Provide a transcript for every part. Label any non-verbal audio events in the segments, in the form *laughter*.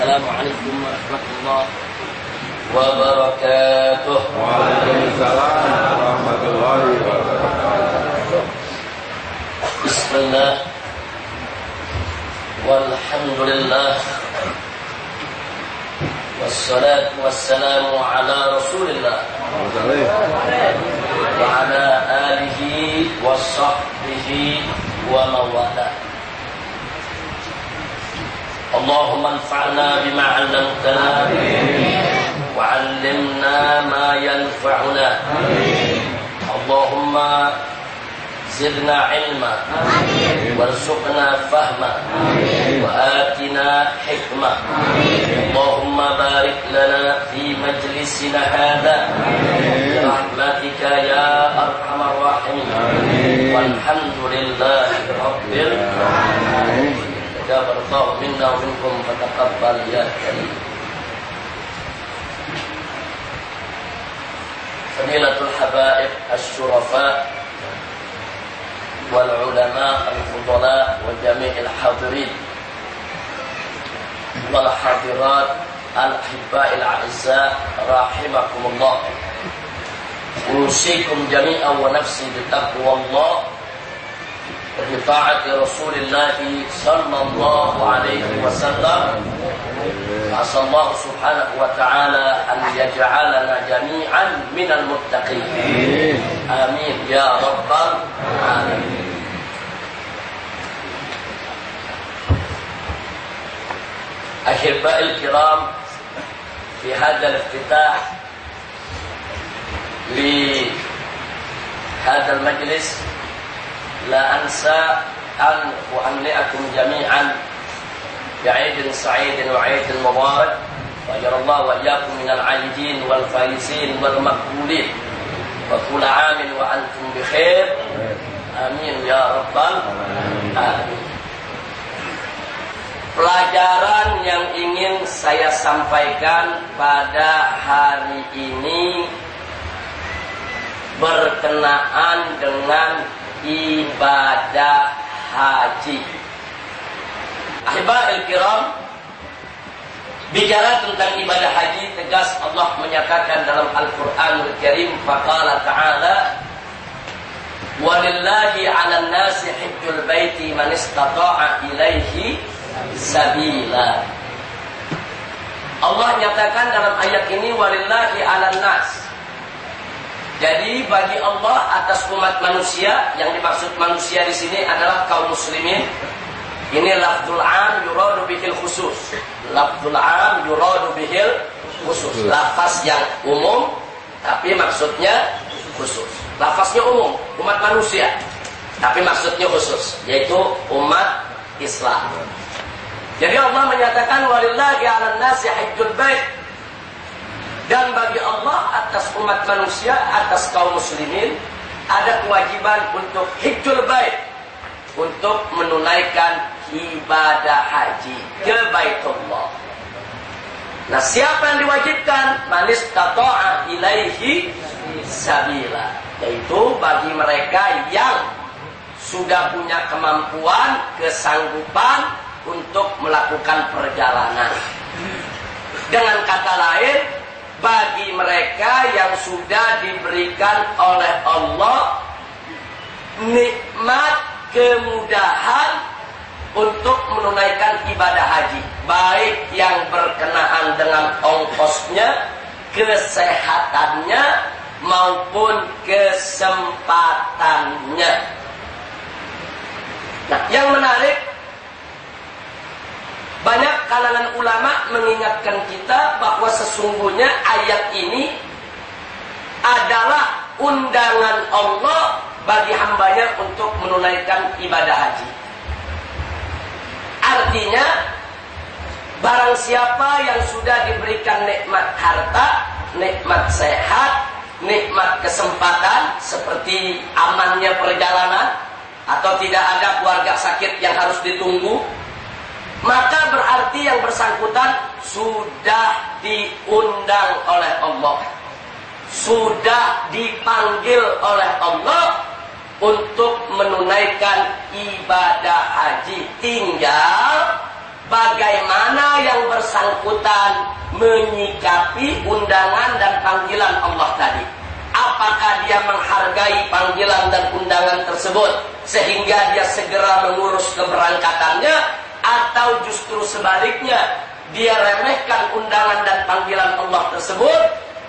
السلام عليكم ورحمة الله وبركاته. وعليكم السلام ورحمة الله وبركاته. بسم الله. والحمد لله. والصلاة والسلام على رسول الله وعلى آله وصحبه ومن والاه اللهم انفعنا بما علمتنا وعلمنا ما ينفعنا. اللهم زدنا علما وارزقنا فهما وآتنا حكمة اللهم بارك لنا في مجلسنا هذا برحمتك يا أرحم الراحمين. والحمد لله رب العالمين. تجاوز الله منا ومنكم فتقبل يا كريم. فضيلة الحبائب الشرفاء والعلماء الفضلاء وجميع الحاضرين والحاضرات الأحباء الأعزاء رحمكم الله. أوصيكم جميعا ونفسي بتقوى الله. وبطاعة رسول الله صلى الله عليه وسلم. عسى الله سبحانه وتعالى أن يجعلنا جميعا من المتقين. آمين يا رب العالمين. أحبائي الكرام في هذا الافتتاح لهذا المجلس لا أنسى أن أهنئكم جميعا بعيد سعيد وعيد مبارك وأجر الله وإياكم من العائدين والفائزين والمقبولين وكل عام وأنتم بخير آمين يا رب العالمين Pelajaran yang ingin saya sampaikan pada hari ini berkenaan dengan ibadah haji. Ahibah kiram Bicara tentang ibadah haji tegas Allah menyatakan dalam Al-Qur'anul Karim faqala ta'ala Walillahi 'alan nasi hajjul baiti man istata'a ilaihi sabila Allah nyatakan dalam ayat ini walillahi 'alan nas jadi bagi Allah atas umat manusia yang dimaksud manusia di sini adalah kaum muslimin ini lafzul am yuradu bihil khusus. Lafzul am yuradu bihil khusus. Lafaz yang umum tapi maksudnya khusus. Lafaznya umum, umat manusia. Tapi maksudnya khusus, yaitu umat Islam. Jadi Allah menyatakan walillahi 'alan nasi hajjul bait. Dan bagi Allah atas umat manusia, atas kaum muslimin ada kewajiban untuk hijjul bait untuk menunaikan ibadah haji ke Baitullah. Nah, siapa yang diwajibkan? Manis tato'a ilaihi sabila. Yaitu bagi mereka yang sudah punya kemampuan, kesanggupan untuk melakukan perjalanan. Dengan kata lain, bagi mereka yang sudah diberikan oleh Allah nikmat kemudahan untuk menunaikan ibadah haji. Baik yang berkenaan dengan ongkosnya kesehatannya maupun kesempatannya. Nah yang menarik banyak kalangan ulama mengingatkan kita bahwa sesungguhnya ayat ini adalah undangan Allah bagi hambanya untuk menunaikan ibadah haji. Artinya, barang siapa yang sudah diberikan nikmat harta, nikmat sehat, nikmat kesempatan, seperti amannya perjalanan, atau tidak ada keluarga sakit yang harus ditunggu, maka berarti yang bersangkutan sudah diundang oleh Allah. Sudah dipanggil oleh Allah untuk menunaikan ibadah haji. Tinggal bagaimana yang bersangkutan menyikapi undangan dan panggilan Allah tadi. Apakah dia menghargai panggilan dan undangan tersebut sehingga dia segera mengurus keberangkatannya atau justru sebaliknya dia remehkan undangan dan panggilan Allah tersebut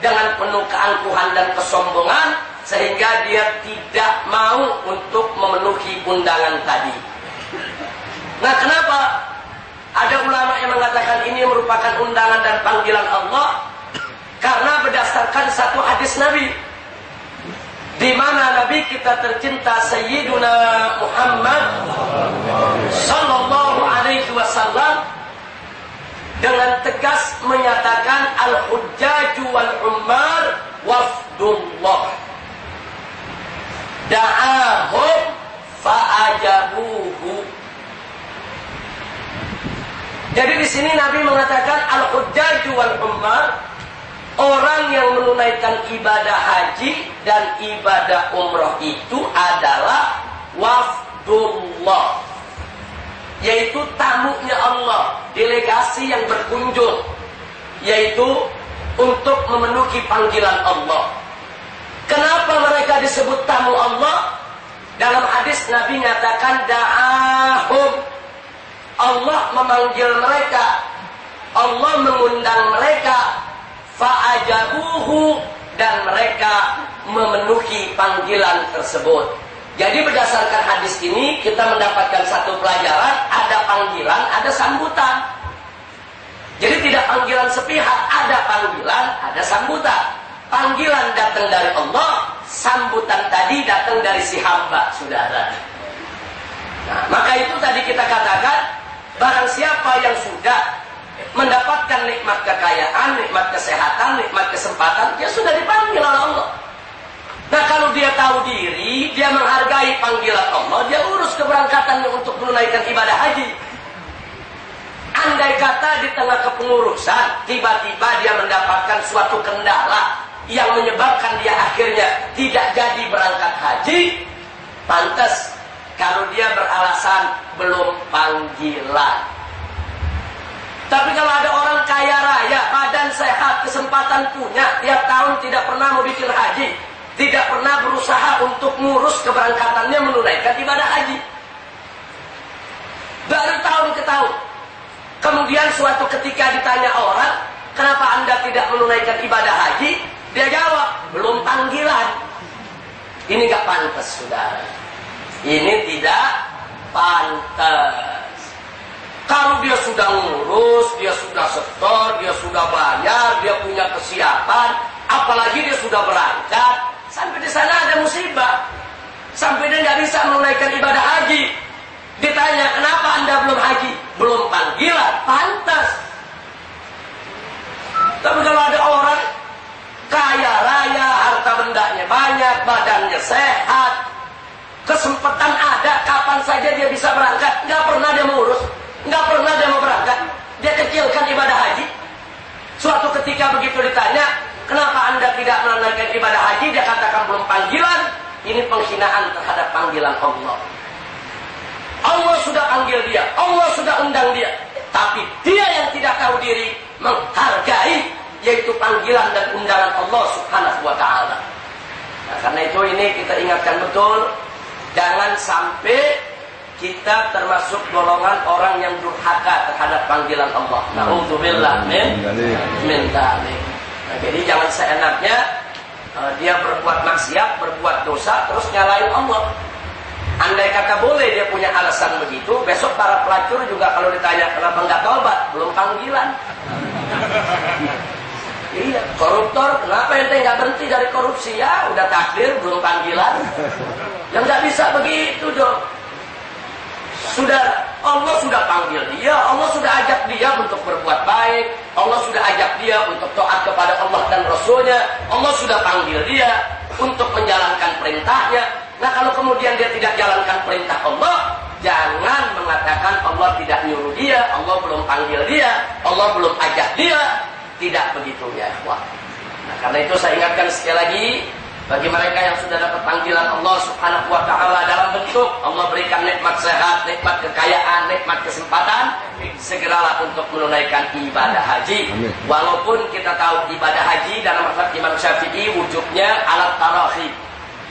dengan penuh keangkuhan dan kesombongan sehingga dia tidak mau untuk memenuhi undangan tadi. Nah, kenapa ada ulama yang mengatakan ini merupakan undangan dan panggilan Allah? Karena berdasarkan satu hadis Nabi di mana Nabi kita tercinta Sayyiduna Muhammad sallallahu alaihi wasallam dengan tegas menyatakan al-hujjaju wal ummar wafdullah. Da'ahum fa'ajabuhu. Jadi di sini Nabi mengatakan al-hujjaju wal ummar orang yang menunaikan ibadah haji dan ibadah umroh itu adalah wafdullah yaitu tamunya Allah, delegasi yang berkunjung, yaitu untuk memenuhi panggilan Allah. Kenapa mereka disebut tamu Allah? Dalam hadis Nabi nyatakan da'ahum. Allah memanggil mereka. Allah mengundang mereka. Fa'ajabuhu. Dan mereka memenuhi panggilan tersebut. Jadi berdasarkan hadis ini kita mendapatkan satu pelajaran, ada panggilan, ada sambutan. Jadi tidak panggilan sepihak, ada panggilan, ada sambutan. Panggilan datang dari Allah, sambutan tadi datang dari si hamba, saudara. Nah, maka itu tadi kita katakan, barang siapa yang sudah mendapatkan nikmat kekayaan, nikmat kesehatan, nikmat kesempatan, dia sudah dipanggil oleh Allah. Nah kalau dia tahu diri, dia menghargai panggilan Allah, dia urus keberangkatannya untuk menunaikan ibadah haji. Andai kata di tengah kepengurusan, tiba-tiba dia mendapatkan suatu kendala yang menyebabkan dia akhirnya tidak jadi berangkat haji, pantas kalau dia beralasan belum panggilan. Tapi kalau ada orang kaya raya, badan sehat, kesempatan punya, tiap tahun tidak pernah mau bikin haji, tidak pernah berusaha untuk ngurus keberangkatannya menunaikan ibadah haji. Dari tahun ke tahun. Kemudian suatu ketika ditanya orang, kenapa anda tidak menunaikan ibadah haji? Dia jawab, belum panggilan. Ini gak pantas, saudara. Ini tidak pantas. Kalau dia sudah ngurus, dia sudah setor, dia sudah bayar, dia punya kesiapan, apalagi dia sudah berangkat, Sampai di sana ada musibah. Sampai dia nggak bisa menunaikan ibadah haji. Ditanya, kenapa anda belum haji? Belum panggilan, pantas. Tapi kalau ada orang kaya raya, harta bendanya banyak, badannya sehat, kesempatan ada, kapan saja dia bisa berangkat. Nggak pernah dia mengurus, nggak pernah dia mau berangkat. Dia kecilkan ibadah haji. Suatu ketika begitu ditanya, Kenapa anda tidak menunaikan ibadah haji? Dia katakan belum panggilan. Ini penghinaan terhadap panggilan Allah. Allah sudah panggil dia. Allah sudah undang dia. Tapi dia yang tidak tahu diri menghargai yaitu panggilan dan undangan Allah subhanahu wa ta'ala. Nah, karena itu ini kita ingatkan betul. Jangan sampai kita termasuk golongan orang yang durhaka terhadap panggilan Allah. Nauzubillah min min Nah, jadi jangan seenaknya uh, dia berbuat maksiat, berbuat dosa, terus nyalain Allah. Andai kata boleh dia punya alasan begitu, besok para pelacur juga kalau ditanya kenapa nggak tobat, belum panggilan. *laughs* iya, koruptor, kenapa ente nggak berhenti dari korupsi ya? Udah takdir, belum panggilan. Yang nggak bisa begitu dong. Sudah Allah sudah panggil dia, Allah sudah ajak dia untuk berbuat baik, Allah sudah ajak dia untuk taat kepada Allah dan Rasulnya, Allah sudah panggil dia untuk menjalankan perintahnya. Nah kalau kemudian dia tidak jalankan perintah Allah, jangan mengatakan Allah tidak nyuruh dia, Allah belum panggil dia, Allah belum ajak dia. Tidak begitu ya. Wah. Nah, karena itu saya ingatkan sekali lagi, Bagi mereka yang sudah dapat panggilan Allah Subhanahu wa taala dalam bentuk Allah berikan nikmat sehat, nikmat kekayaan, nikmat kesempatan, segeralah untuk menunaikan ibadah haji. Amin. Walaupun kita tahu ibadah haji dalam mazhab Imam Syafi'i wujudnya alat tarahi.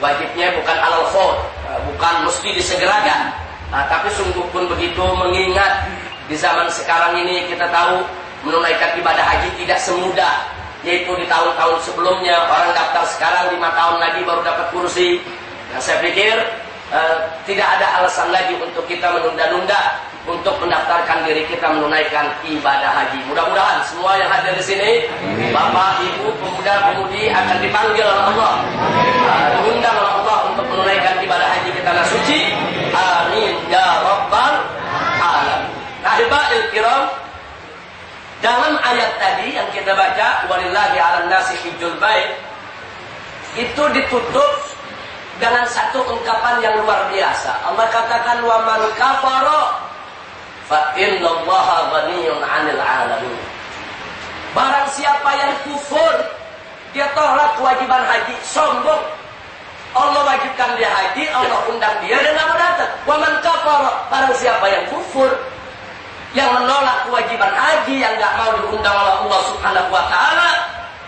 Wajibnya bukan alal khawf, bukan mesti disegerakan. Nah, tapi sungguh pun begitu mengingat di zaman sekarang ini kita tahu menunaikan ibadah haji tidak semudah yaitu di tahun-tahun sebelumnya orang daftar sekarang lima tahun lagi baru dapat kursi. Nah, saya pikir uh, tidak ada alasan lagi untuk kita menunda-nunda untuk mendaftarkan diri kita menunaikan ibadah haji. Mudah-mudahan semua yang hadir di sini, bapak, ibu, pemuda, pemudi akan dipanggil oleh Allah, uh, diundang oleh Allah untuk menunaikan ibadah haji kita yang suci. Amin ya rabbal alamin. Nah, kiram, dalam ayat tadi yang kita baca, walillahi 'alan nasi hijjul bait, itu ditutup dengan satu ungkapan yang luar biasa. Allah katakan wa man kafara fa innallaha ghaniyyun 'anil 'alamin. Barang siapa yang kufur, dia tolak kewajiban haji, sombong. Allah wajibkan dia haji, Allah undang dia dan nggak mau datang. Wa man kafara, barang siapa yang kufur, yang menolak kewajiban haji yang nggak mau diundang oleh Allah Subhanahu wa taala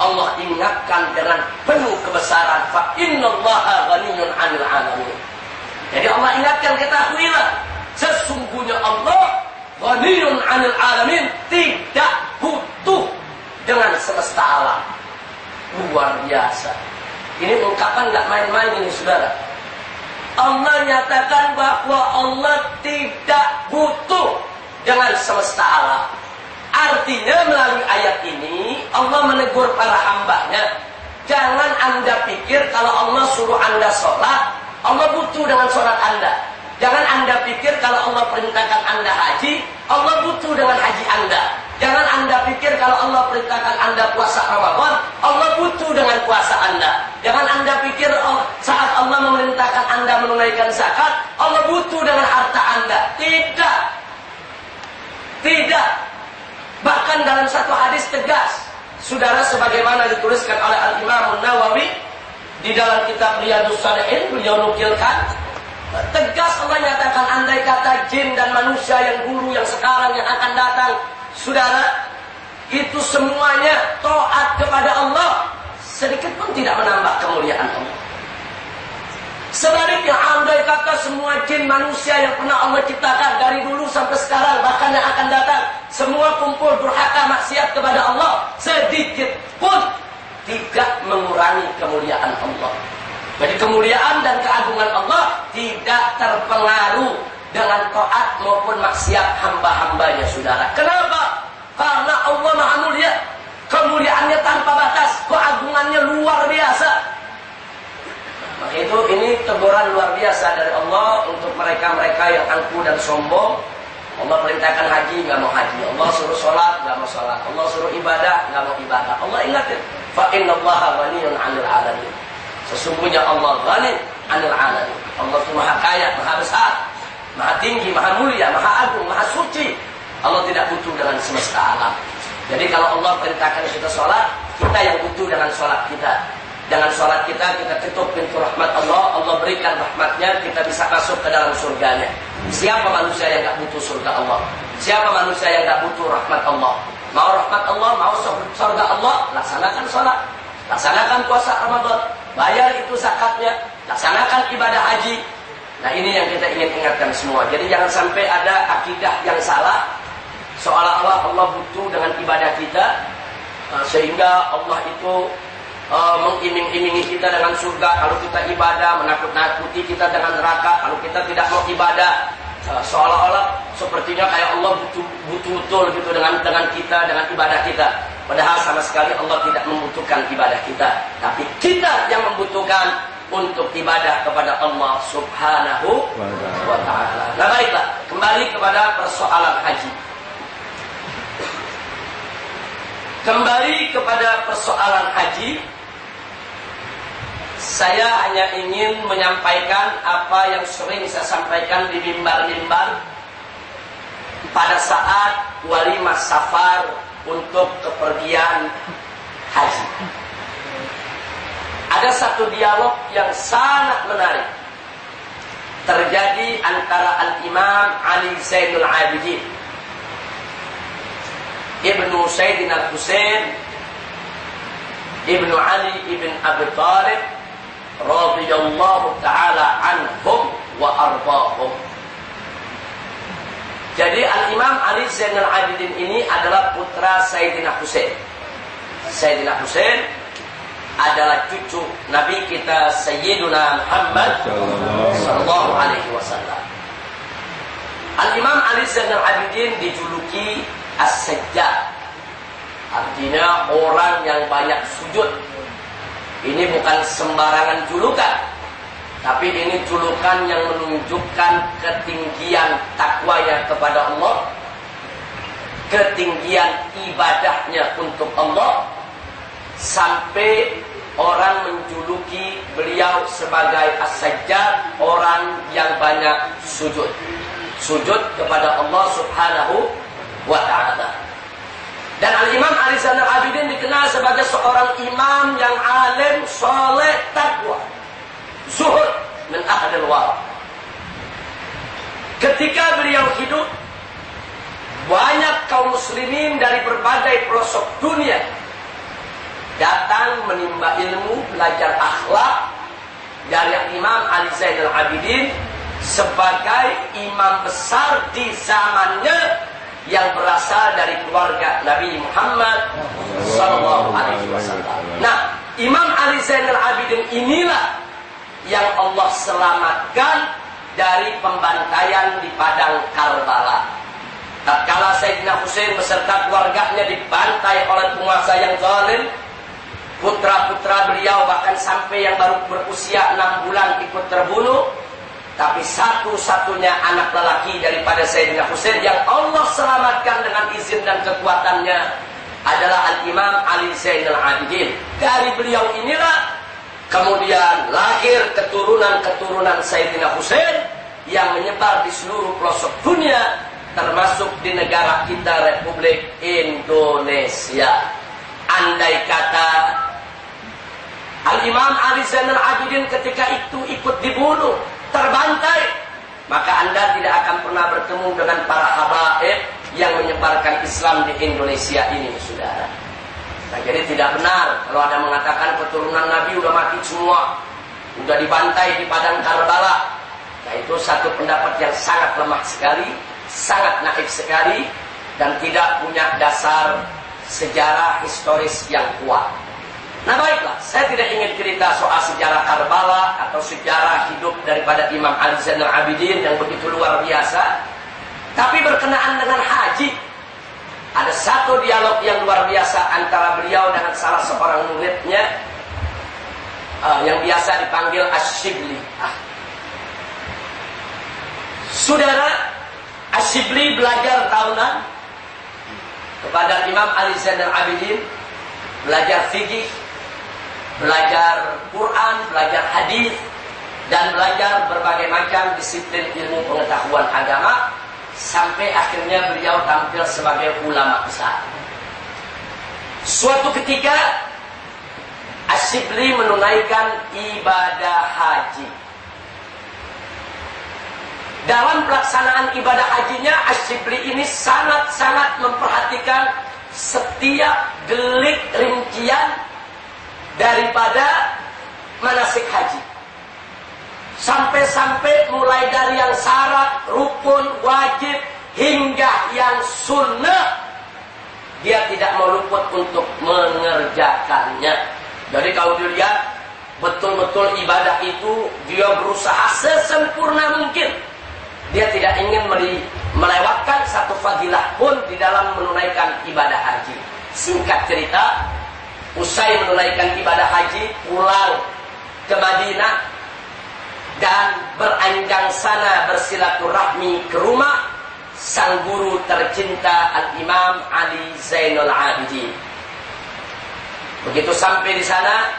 Allah ingatkan dengan penuh kebesaran fa innallaha 'anil 'alamin. Jadi Allah ingatkan ketahuilah sesungguhnya Allah ghaniyyun 'anil 'alamin tidak butuh dengan semesta alam. Luar biasa. Ini ungkapan nggak main-main ini saudara. Allah nyatakan bahwa Allah tidak butuh dengan semesta alam. Artinya melalui ayat ini Allah menegur para hambanya. Jangan anda pikir kalau Allah suruh anda sholat, Allah butuh dengan sholat anda. Jangan anda pikir kalau Allah perintahkan anda haji, Allah butuh dengan haji anda. Jangan anda pikir kalau Allah perintahkan anda puasa Ramadan, Allah butuh dengan puasa anda. Jangan anda pikir oh, saat Allah memerintahkan anda menunaikan zakat, Allah butuh dengan harta anda. Tidak. Tidak. Bahkan dalam satu hadis tegas, saudara sebagaimana dituliskan oleh Al Imam Nawawi di dalam kitab Riyadus Salihin beliau nukilkan tegas Allah nyatakan andai kata jin dan manusia yang dulu yang sekarang yang akan datang saudara itu semuanya taat kepada Allah sedikit pun tidak menambah kemuliaan Allah Sebaliknya andai kata semua jin manusia yang pernah Allah ciptakan dari dulu sampai sekarang bahkan yang akan datang semua kumpul durhaka maksiat kepada Allah sedikit pun tidak mengurangi kemuliaan Allah. Jadi kemuliaan dan keagungan Allah tidak terpengaruh dengan taat maupun maksiat hamba-hambanya saudara. Kenapa? Karena Allah Maha Mulia. Kemuliaannya tanpa batas, keagungannya luar biasa. Maka itu ini teguran luar biasa dari Allah untuk mereka-mereka yang angkuh dan sombong. Allah perintahkan haji nggak mau haji. Allah suruh sholat nggak mau sholat. Allah suruh ibadah nggak mau ibadah. Allah ingatin. Fa inna Allah ghaniyun 'anil 'alamin. Sesungguhnya Allah ghani 'anil 'alamin. Allah itu maha kaya, maha besar, maha tinggi, maha mulia, maha agung, maha suci. Allah tidak butuh dengan semesta alam. Jadi kalau Allah perintahkan kita sholat, kita yang butuh dengan sholat kita. Dengan sholat kita, kita tutup pintu rahmat Allah. Allah berikan rahmatnya, kita bisa masuk ke dalam surganya. Siapa manusia yang gak butuh surga Allah? Siapa manusia yang gak butuh rahmat Allah? Mau rahmat Allah, mau surga Allah, laksanakan sholat. Laksanakan puasa Ramadan. Bayar itu zakatnya. Laksanakan ibadah haji. Nah ini yang kita ingin ingatkan semua. Jadi jangan sampai ada akidah yang salah. Seolah-olah Allah butuh dengan ibadah kita. Sehingga Allah itu uh, mengiming-imingi kita dengan surga kalau kita ibadah, menakut-nakuti kita dengan neraka kalau kita tidak mau ibadah. Uh, seolah-olah sepertinya kayak Allah butuh butuh betul gitu dengan dengan kita dengan ibadah kita. Padahal sama sekali Allah tidak membutuhkan ibadah kita, tapi kita yang membutuhkan untuk ibadah kepada Allah Subhanahu wa taala. Nah, baiklah, kembali kepada persoalan haji. Kembali kepada persoalan haji, saya hanya ingin menyampaikan apa yang sering saya sampaikan di mimbar-mimbar pada saat walimah safar untuk kepergian haji. Ada satu dialog yang sangat menarik terjadi antara Al-Imam Ali Zainul Abidin Ibnu Sayyidina Husain Ibnu Ali ibn Abi Talib radhiyallahu taala anhum wa arbahum jadi Al-Imam Ali Zainal Abidin ini adalah putra Sayyidina Husain. Sayyidina Husain adalah cucu Nabi kita Sayyiduna Muhammad sallallahu alaihi wasallam. Al-Imam Ali Zainal Abidin dijuluki As-Sajjad. Artinya orang yang banyak sujud. Ini bukan sembarangan julukan. Tapi ini julukan yang menunjukkan ketinggian takwanya kepada Allah. Ketinggian ibadahnya untuk Allah. Sampai orang menjuluki beliau sebagai as orang yang banyak sujud. Sujud kepada Allah subhanahu wa ta'ala. Dan Al-Imam Ali Zainal Abidin dikenal sebagai seorang imam yang alim, soleh, takwa zuhud min ahlil wara. Ketika beliau hidup, banyak kaum muslimin dari berbagai pelosok dunia datang menimba ilmu, belajar akhlak dari Imam Ali Zainal Abidin sebagai imam besar di zamannya yang berasal dari keluarga Nabi Muhammad Wasallam. Nah, Imam Ali Zainal Abidin inilah yang Allah selamatkan dari pembantaian di padang Karbala. Tatkala Sayyidina Husain beserta keluarganya dibantai oleh penguasa yang zalim, putra-putra beliau bahkan sampai yang baru berusia enam bulan ikut terbunuh, tapi satu-satunya anak lelaki daripada Sayyidina Husain yang Allah selamatkan dengan izin dan kekuatannya adalah Al-Imam Ali Zainal Abidin. Dari beliau inilah Kemudian lahir keturunan-keturunan Sayyidina Hussein yang menyebar di seluruh pelosok dunia termasuk di negara kita Republik Indonesia. Andai kata Al-Imam Ali Zainal Abidin ketika itu ikut dibunuh, terbantai, maka Anda tidak akan pernah bertemu dengan para habaib yang menyebarkan Islam di Indonesia ini, saudara. Nah, jadi tidak benar kalau ada mengatakan keturunan Nabi udah mati semua, udah dibantai di padang Karbala. Nah, itu satu pendapat yang sangat lemah sekali, sangat naif sekali, dan tidak punya dasar sejarah historis yang kuat. Nah baiklah, saya tidak ingin cerita soal sejarah Karbala atau sejarah hidup daripada Imam Ali Zainal Abidin yang begitu luar biasa. Tapi berkenaan dengan haji, ada satu dialog yang luar biasa antara beliau dengan salah seorang muridnya uh, yang biasa dipanggil Ashibli. Ah. Saudara, Ashibli belajar tahunan kepada Imam Ali Zainal Abidin, belajar fikih, belajar Quran, belajar hadis, dan belajar berbagai macam disiplin ilmu pengetahuan agama sampai akhirnya beliau tampil sebagai ulama besar. Suatu ketika Asyibli menunaikan ibadah haji. Dalam pelaksanaan ibadah hajinya Asyibli ini sangat-sangat memperhatikan setiap delik rincian daripada manasik haji. Sampai-sampai mulai dari yang syarat, rukun, wajib, hingga yang sunnah. Dia tidak mau luput untuk mengerjakannya. Jadi kalau dilihat, betul-betul ibadah itu dia berusaha sesempurna mungkin. Dia tidak ingin melewatkan satu fadilah pun di dalam menunaikan ibadah haji. Singkat cerita, usai menunaikan ibadah haji, pulang ke Madinah, dan beranjang sana bersilaturahmi ke rumah sang guru tercinta Al-Imam Ali Zainul Abidin. Begitu sampai di sana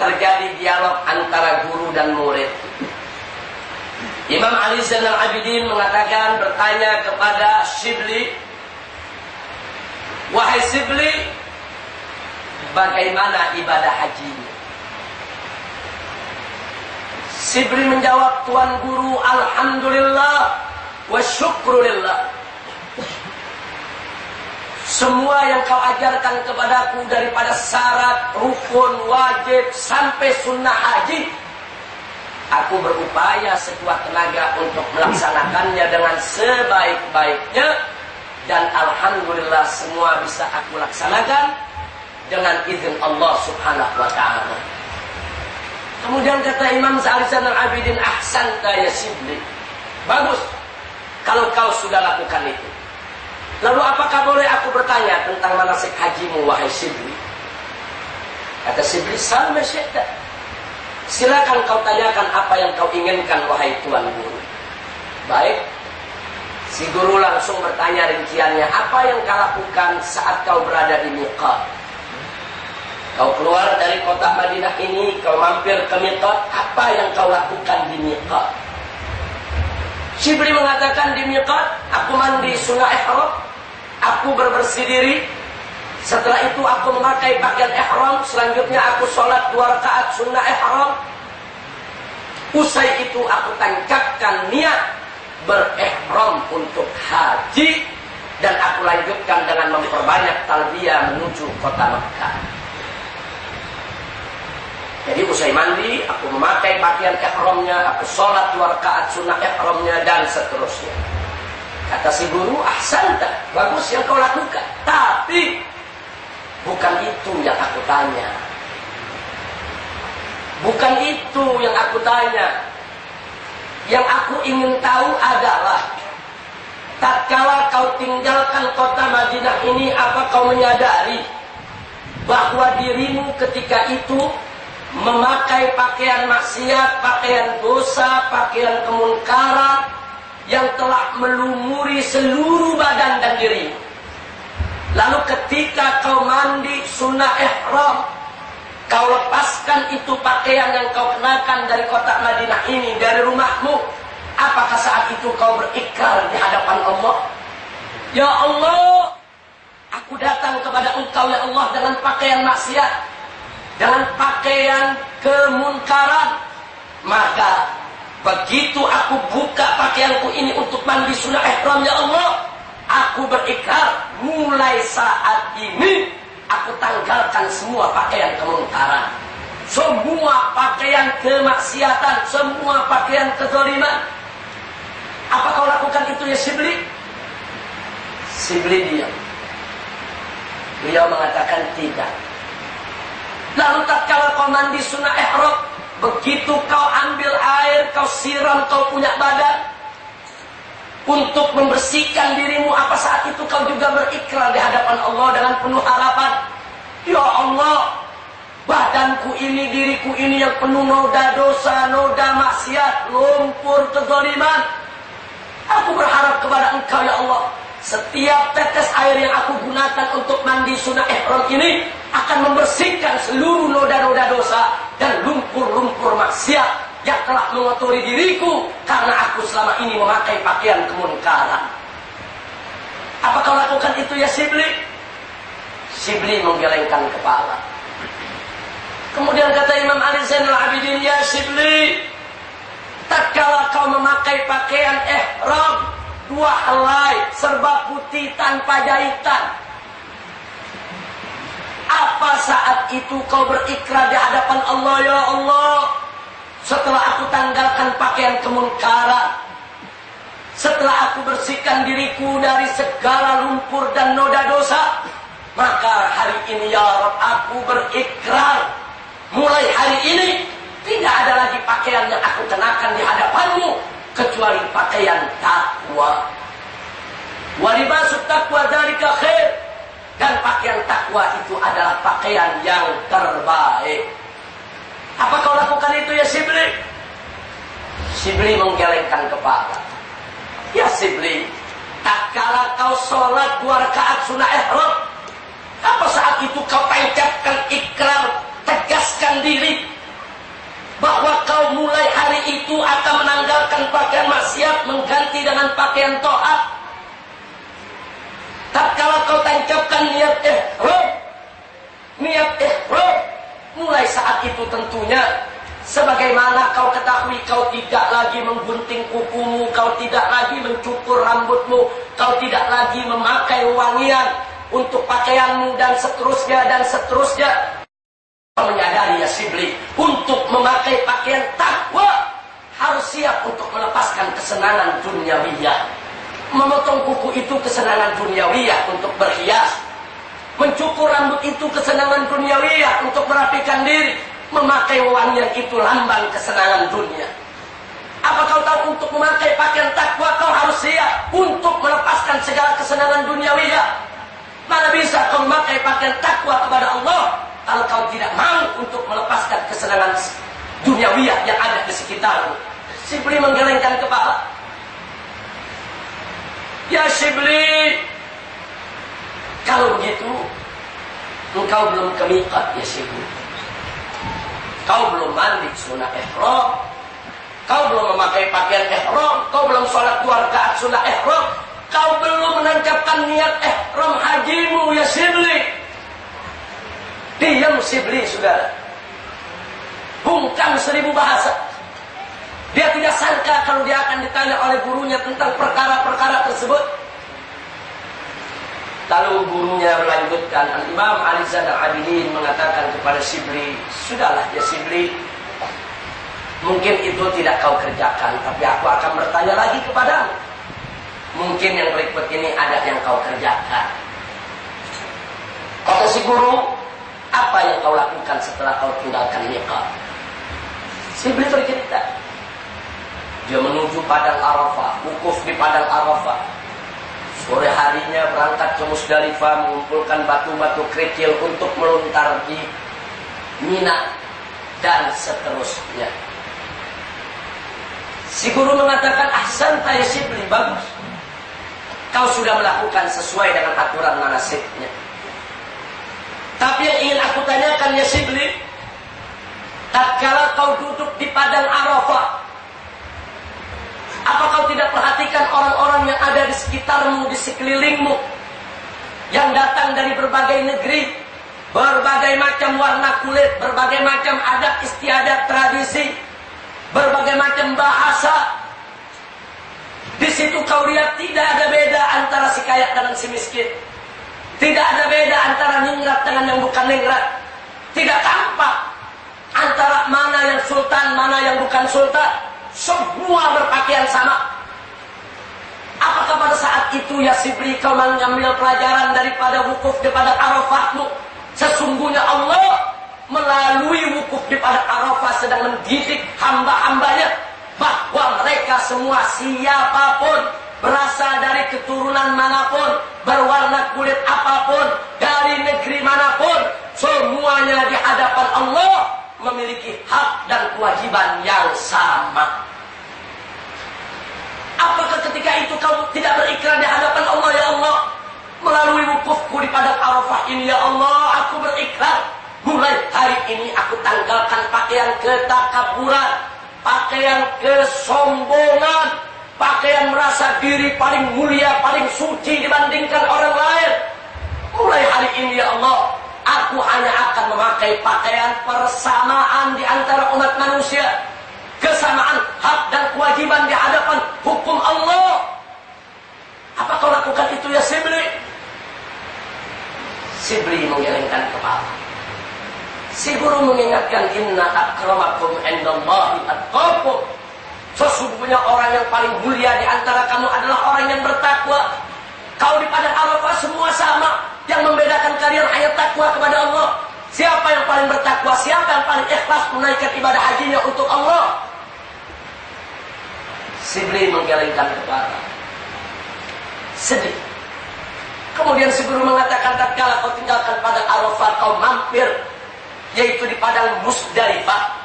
terjadi dialog antara guru dan murid. Imam Ali Zainal Abidin mengatakan bertanya kepada Shibli, Wahai Shibli, bagaimana ibadah haji? Sibri menjawab, Tuan Guru, Alhamdulillah, wa syukrulillah. Semua yang kau ajarkan kepadaku daripada syarat, rukun, wajib, sampai sunnah haji. Aku berupaya sekuat tenaga untuk melaksanakannya dengan sebaik-baiknya. Dan Alhamdulillah semua bisa aku laksanakan dengan izin Allah subhanahu wa ta'ala. Kemudian kata Imam Sa'ad al-Abidin, Ahsan ya Sibli. Bagus. Kalau kau sudah lakukan itu. Lalu apakah boleh aku bertanya tentang manasik hajimu wahai Sibli? Kata Sibli, sama syaitan. Silakan kau tanyakan apa yang kau inginkan wahai Tuan Guru. Baik. Si guru langsung bertanya rinciannya, apa yang kau lakukan saat kau berada di Miqat? Kau keluar dari kota Madinah ini, kau mampir ke Miqat, apa yang kau lakukan di Miqat? Shibli mengatakan di Miqat, aku mandi sunnah ihram, Aku berbersih diri. Setelah itu aku memakai pakaian ihram. Selanjutnya aku sholat dua rakaat sunnah ihram. Usai itu aku tancapkan niat berihram untuk haji dan aku lanjutkan dengan memperbanyak talbiyah menuju kota Mekah. Jadi usai mandi, aku memakai pakaian ihramnya, aku sholat dua rakaat sunnah ihramnya dan seterusnya. Kata si guru, ahsanta, bagus yang kau lakukan. Tapi bukan itu yang aku tanya. Bukan itu yang aku tanya. Yang aku ingin tahu adalah tatkala kau tinggalkan kota Madinah ini apa kau menyadari bahwa dirimu ketika itu memakai pakaian maksiat, pakaian dosa, pakaian kemunkaran, yang telah melumuri seluruh badan dan diri. Lalu ketika kau mandi sunnah ihram, kau lepaskan itu pakaian yang kau kenakan dari kota Madinah ini, dari rumahmu. Apakah saat itu kau berikrar di hadapan Allah? Ya Allah, aku datang kepada engkau ya Allah dengan pakaian maksiat, dengan pakaian kemunkaran. Maka Begitu aku buka pakaianku ini untuk mandi sunnah ihram ya Allah, aku berikrar mulai saat ini aku tanggalkan semua pakaian kemungkaran. Semua pakaian kemaksiatan, semua pakaian kezaliman. Apa kau lakukan itu ya Sibli? Sibli diam. Beliau mengatakan tidak. Lalu tak kalah kau mandi sunnah ihram, Begitu kau ambil air, kau siram, kau punya badan. Untuk membersihkan dirimu, apa saat itu kau juga berikrar di hadapan Allah dengan penuh harapan. Ya Allah, badanku ini, diriku ini yang penuh noda dosa, noda maksiat, lumpur, kezaliman. Aku berharap kepada engkau ya Allah. Setiap tetes air yang aku gunakan untuk mandi sunnah ihram ini akan membersihkan seluruh noda-noda dosa dan lumpur-lumpur maksiat yang telah mengotori diriku karena aku selama ini memakai pakaian kemunkaran. Apa kau lakukan itu ya Sibli? Sibli menggelengkan kepala. Kemudian kata Imam Ali Zainal Abidin, ya Sibli, tatkala kau memakai pakaian ihram, dua helai serba putih tanpa jahitan. Apa saat itu kau berikrar di hadapan Allah ya Allah? Setelah aku tanggalkan pakaian kemunkaran, setelah aku bersihkan diriku dari segala lumpur dan noda dosa, maka hari ini ya Rabb aku berikrar mulai hari ini tidak ada lagi pakaian yang aku kenakan di hadapanmu kecuali pakaian takwa. Walibasut takwa dari khair dan pakaian takwa itu adalah pakaian yang terbaik. Apa kau lakukan itu ya Sibli? Sibli menggelengkan kepala. Ya Sibli, tak kala kau sholat dua rakaat sunnah ihram, apa saat itu kau tancapkan ikrar, tegaskan diri bahwa kau mulai hari itu akan menanggalkan pakaian maksiat mengganti dengan pakaian to'at. Tak kalau kau tancapkan niat ihram, niat ihram, mulai saat itu tentunya Sebagaimana kau ketahui kau tidak lagi menggunting kukumu, kau tidak lagi mencukur rambutmu, kau tidak lagi memakai wangian untuk pakaianmu dan seterusnya dan seterusnya. Kau menyadari ya Sibli, untuk memakai pakaian takwa harus siap untuk melepaskan kesenangan duniawiyah. Memotong kuku itu kesenangan duniawiyah untuk berhias. Mencukur rambut itu kesenangan duniawiyah untuk merapikan diri memakai wangian itu lambang kesenangan dunia. Apa kau tahu untuk memakai pakaian takwa kau harus siap untuk melepaskan segala kesenangan duniawiya. Mana bisa kau memakai pakaian takwa kepada Allah kalau kau tidak mau untuk melepaskan kesenangan duniawiya yang ada di sekitarmu. Sibli menggelengkan kepala. Ya Sibli, kalau begitu engkau belum kemikat ya Sibli. Kau belum mandi sunnah ihram. Kau belum memakai pakaian ihram. Kau belum sholat dua rakaat sunnah ihram. Kau belum menancapkan niat ihram hajimu ya sibli. Diam sibli saudara. Bungkam seribu bahasa. Dia tidak sangka kalau dia akan ditanya oleh gurunya tentang perkara-perkara tersebut. Lalu gurunya melanjutkan Al-Imam Ali Zain Al-Abidin mengatakan kepada Sibli Sudahlah ya Sibli Mungkin itu tidak kau kerjakan Tapi aku akan bertanya lagi kepadamu. Mungkin yang berikut ini ada yang kau kerjakan Kata si guru Apa yang kau lakukan setelah kau tinggalkan nikah Sibli bercerita Dia menuju padang Arafah Wukuf di padang Arafah Sore harinya berangkat ke Musdalifah mengumpulkan batu-batu kerikil untuk melontar di Mina dan seterusnya. Si guru mengatakan, Ahsan Sibli, bagus. Kau sudah melakukan sesuai dengan aturan manasiknya. Tapi yang ingin aku tanyakan ya Sibli, tatkala kau duduk di padang Arafah, apa kau tidak perhatikan orang-orang yang ada di sekitarmu, di sekelilingmu? Yang datang dari berbagai negeri, berbagai macam warna kulit, berbagai macam adat istiadat tradisi, berbagai macam bahasa. Di situ kau lihat tidak ada beda antara si kaya dengan si miskin. Tidak ada beda antara ningrat dengan yang bukan ningrat. Tidak tampak antara mana yang sultan, mana yang bukan sultan. Semua berpakaian sama. Apakah pada saat itu ya Sibli kau mengambil pelajaran daripada wukuf daripada Arafatmu? Sesungguhnya Allah melalui wukuf daripada Arafah sedang mendidik hamba-hambanya bahwa mereka semua siapa pun berasal dari keturunan mana pun, berwarna kulit apa pun, dari negeri mana pun, semuanya di hadapan Allah memiliki hak dan kewajiban yang sama. Apakah ketika itu kamu tidak berikrar di hadapan Allah ya Allah? Melalui wukufku di padang Arafah ini ya Allah, aku berikrar. Mulai hari ini aku tanggalkan pakaian ketakaburan, pakaian kesombongan, pakaian merasa diri paling mulia, paling suci dibandingkan orang lain. Mulai hari ini ya Allah, Aku hanya akan memakai pakaian persamaan di antara umat manusia. Kesamaan hak dan kewajiban di hadapan hukum Allah. Apa kau lakukan itu ya Sibli? Sibli mengelengkan kepala. Si guru mengingatkan inna akramakum indallahi atqakum. Sesungguhnya orang yang paling mulia di antara kamu adalah orang yang bertakwa. Kau di padang Arafah semua sama. Yang membedakan kalian hanya takwa kepada Allah. Siapa yang paling bertakwa? Siapa yang paling ikhlas menaikkan ibadah hajinya untuk Allah? Sibli menggelengkan kepala. Sedih. Kemudian guru mengatakan tatkala kau tinggalkan pada Arafah kau mampir yaitu di padang Musdalifah.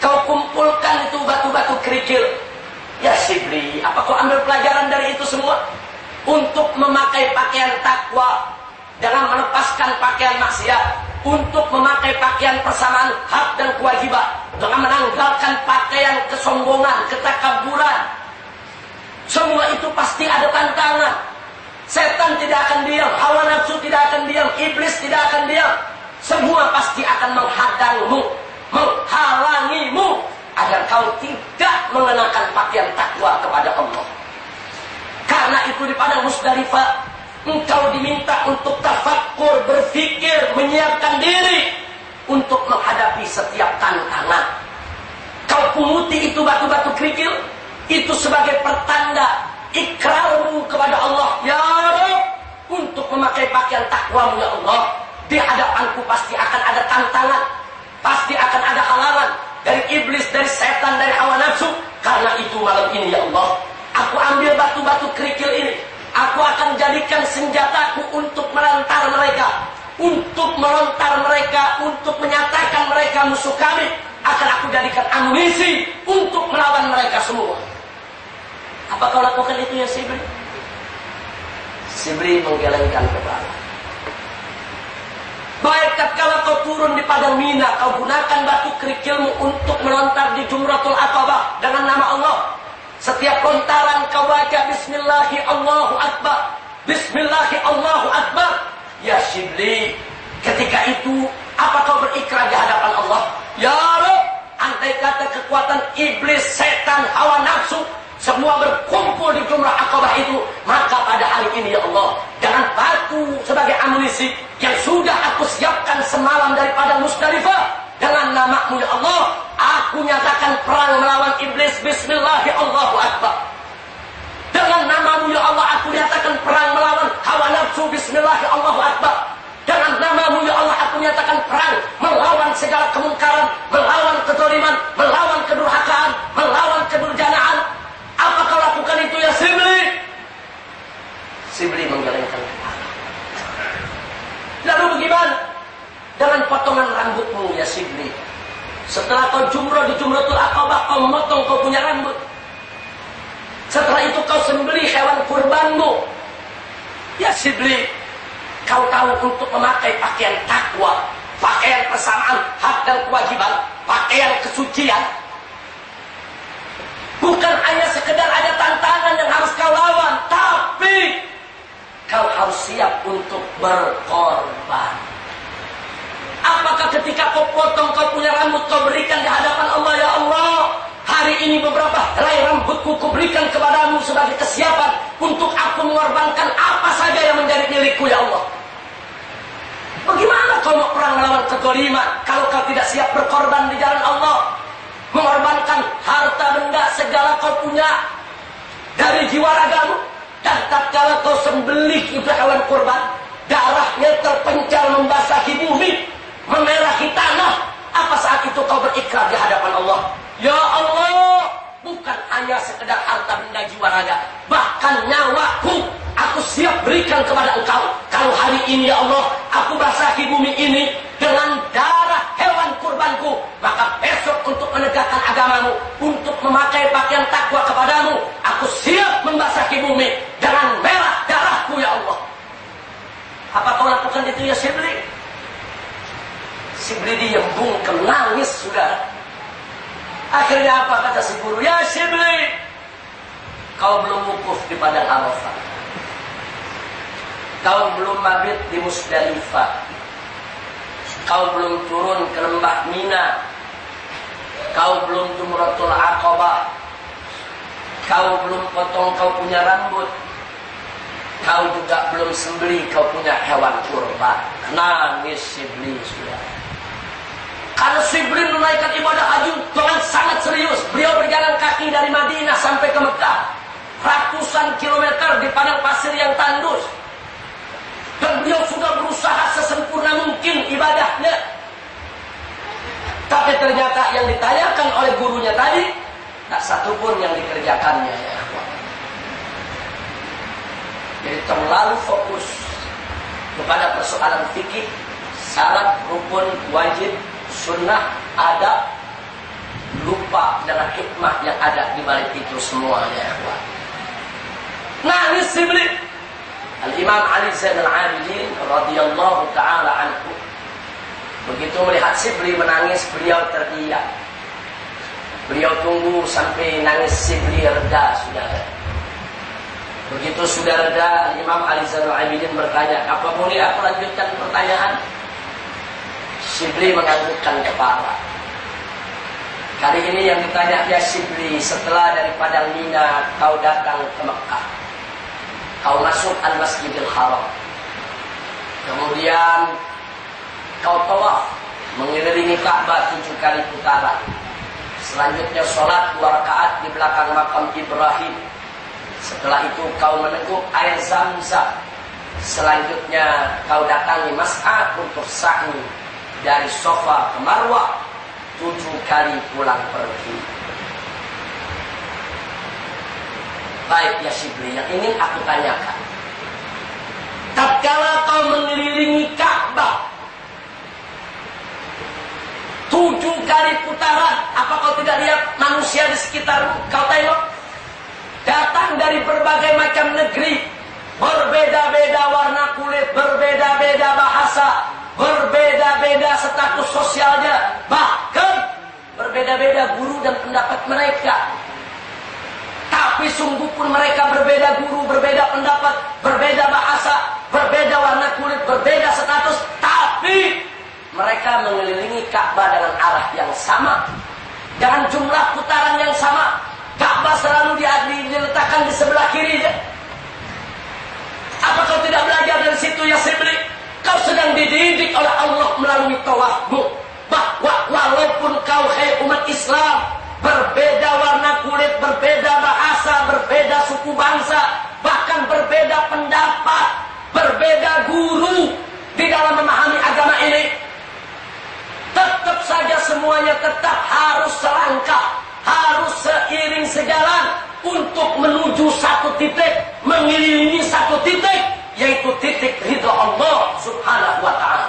Kau kumpulkan itu batu-batu kerikil. Ya Sibli, apa kau ambil pelajaran dari itu semua? Untuk memakai pakaian takwa Jangan melepaskan pakaian maksiat untuk memakai pakaian persamaan hak dan kewajiban. Jangan menanggalkan pakaian kesombongan, ketakaburan. Semua itu pasti ada tantangan. Setan tidak akan diam, hawa nafsu tidak akan diam, iblis tidak akan diam. Semua pasti akan menghadangmu, menghalangimu agar kau tidak mengenakan pakaian takwa kepada Allah. Karena itu di padang Musdalifah engkau diminta untuk tafakkur, berpikir, menyiapkan diri untuk menghadapi setiap tantangan. Kau punguti itu batu-batu kerikil, itu sebagai pertanda ikrarmu kepada Allah. Ya Rabb, untuk memakai pakaian takwamu ya Allah. Di hadapanku pasti akan ada tantangan, pasti akan ada halangan dari iblis, dari setan, dari hawa nafsu. Karena itu malam ini ya Allah, aku ambil batu-batu kerikil ini. Aku akan jadikan senjataku untuk melantar mereka. Untuk melontar mereka, untuk menyatakan mereka musuh kami akan aku jadikan amunisi untuk melawan mereka semua. Apa kau lakukan itu ya Sibri? Sibri menggelengkan kepala. Baik kalau kau turun di padang mina, kau gunakan batu kerikilmu untuk melontar di Jumratul Aqabah dengan nama Allah. Setiap lontaran kau baca Bismillahi Allahu Akbar. Bismillahi Allahu Akbar. Ya Sibri, ketika itu apa kau berikrar di hadapan Allah? Ya Rob, andai kata kekuatan iblis, setan, hawa nafsu, semua berkumpul di jumlah akabah itu, maka pada hari ini ya Allah, dengan batu sebagai amunisi yang sudah aku siapkan semalam daripada Musdalifah, dengan namamu ya Allah, aku nyatakan perang melawan iblis, bismillahi Allahu Akbar. Dengan namamu ya Allah, aku nyatakan perang melawan hawa nafsu, bismillahi Allahu Akbar. Dengan namamu ya Allah aku nyatakan perang melawan segala kemungkaran, melawan kezaliman, melawan kedurhakaan, melawan kedurjanaan. Apa kau lakukan itu ya Sibli? Sibli menggelengkan kepala. Lalu bagaimana? Dengan potongan rambutmu ya Sibli. Setelah kau jumroh di jumrohul akabah, kau memotong kau punya rambut. Setelah itu kau sembeli hewan kurbanmu. Ya Sibli, Kau tahu untuk memakai pakaian takwa, pakaian persamaan hak dan kewajiban, pakaian kesucian. Bukan hanya sekedar ada tantangan yang harus kau lawan, tapi kau harus siap untuk berkorban. Apakah ketika kau potong kau punya rambut kau berikan di hadapan Allah ya Allah Hari ini beberapa helai rambutku kuberikan kepadamu sebagai kesiapan untuk aku mengorbankan apa saja yang menjadi milikku ya Allah. Bagaimana kau mau perang melawan kezaliman kalau kau tidak siap berkorban di jalan Allah? Mengorbankan harta benda segala kau punya dari jiwa ragamu dan tak kala kau sembelih itu hewan kurban darahnya terpencar membasahi bumi memerahi tanah apa saat itu kau berikrar di hadapan Allah Ya Allah, bukan hanya sekedar harta benda jiwa raga, bahkan nyawaku aku siap berikan kepada engkau. Kalau hari ini ya Allah, aku basahi bumi ini dengan darah hewan kurbanku, maka besok untuk menegakkan agamamu, untuk memakai pakaian takwa kepadamu, aku siap membasahi bumi dengan merah darahku ya Allah. Apa kau lakukan itu ya Sibli? Sibli diembungkan nangis sudah. Akhirnya apa kata si guru? Ya Shibli, kau belum wukuf di padang Arafah. Kau belum mabit di Musdalifah. Kau belum turun ke lembah Mina. Kau belum jumratul Aqabah. Kau belum potong kau punya rambut. Kau juga belum sembeli kau punya hewan kurban. Nangis Shibli sudah. Karena Sibli menaikkan ibadah haji dengan sangat serius. Beliau berjalan kaki dari Madinah sampai ke Mekah. Ratusan kilometer di padang pasir yang tandus. Dan beliau sudah berusaha sesempurna mungkin ibadahnya. Tapi ternyata yang ditanyakan oleh gurunya tadi, tak satu pun yang dikerjakannya. Ya. Jadi terlalu fokus kepada persoalan fikih, syarat, rukun, wajib, sunnah ada lupa dengan hikmah yang ada di balik itu semuanya ya Nangis Sibli. Al-Imam Ali Zain Al-Abidin radhiyallahu taala anhu. Begitu melihat Sibli menangis, beliau terdiam. Beliau tunggu sampai nangis Sibli reda sudah. Begitu sudah reda, Imam Ali Zain Al-Abidin bertanya, apa boleh aku lanjutkan pertanyaan? Sibli menganggukkan kepala. Kali ini yang ditanya ya Sibli setelah dari Padang Mina kau datang ke Mekah. Kau masuk Al-Masjidil Haram. Kemudian kau tawaf mengelilingi Ka'bah tujuh kali putaran. Selanjutnya sholat dua rakaat di belakang makam Ibrahim. Setelah itu kau meneguk air zam-zam. Selanjutnya kau datangi mas'ad untuk sa'i dari sofa ke marwah tujuh kali pulang pergi. Baik ya Sibli, yang ini aku tanyakan. Tatkala kau mengelilingi Ka'bah tujuh kali putaran, apa kau tidak lihat manusia di sekitar kau tengok? Datang dari berbagai macam negeri, berbeda-beda warna kulit, berbeda-beda bahasa, berbeda-beda status sosialnya, bahkan berbeda-beda guru dan pendapat mereka. Tapi sungguh pun mereka berbeda guru, berbeda pendapat, berbeda bahasa, berbeda warna kulit, berbeda status. Tapi mereka mengelilingi Ka'bah dengan arah yang sama. Dengan jumlah putaran yang sama. Ka'bah selalu diletakkan di sebelah kiri. Apa kau tidak belajar dari situ ya Sibli? Kau sedang dididik oleh Allah melalui tawafmu. Bahwa walaupun kau hai umat Islam berbeda warna kulit, berbeda bahasa, berbeda suku bangsa, bahkan berbeda pendapat, berbeda guru di dalam memahami agama ini. Tetap saja semuanya tetap harus selangkah, harus seiring sejalan untuk menuju satu titik, mengelilingi satu titik, yaitu titik ridho Allah Subhanahu wa taala.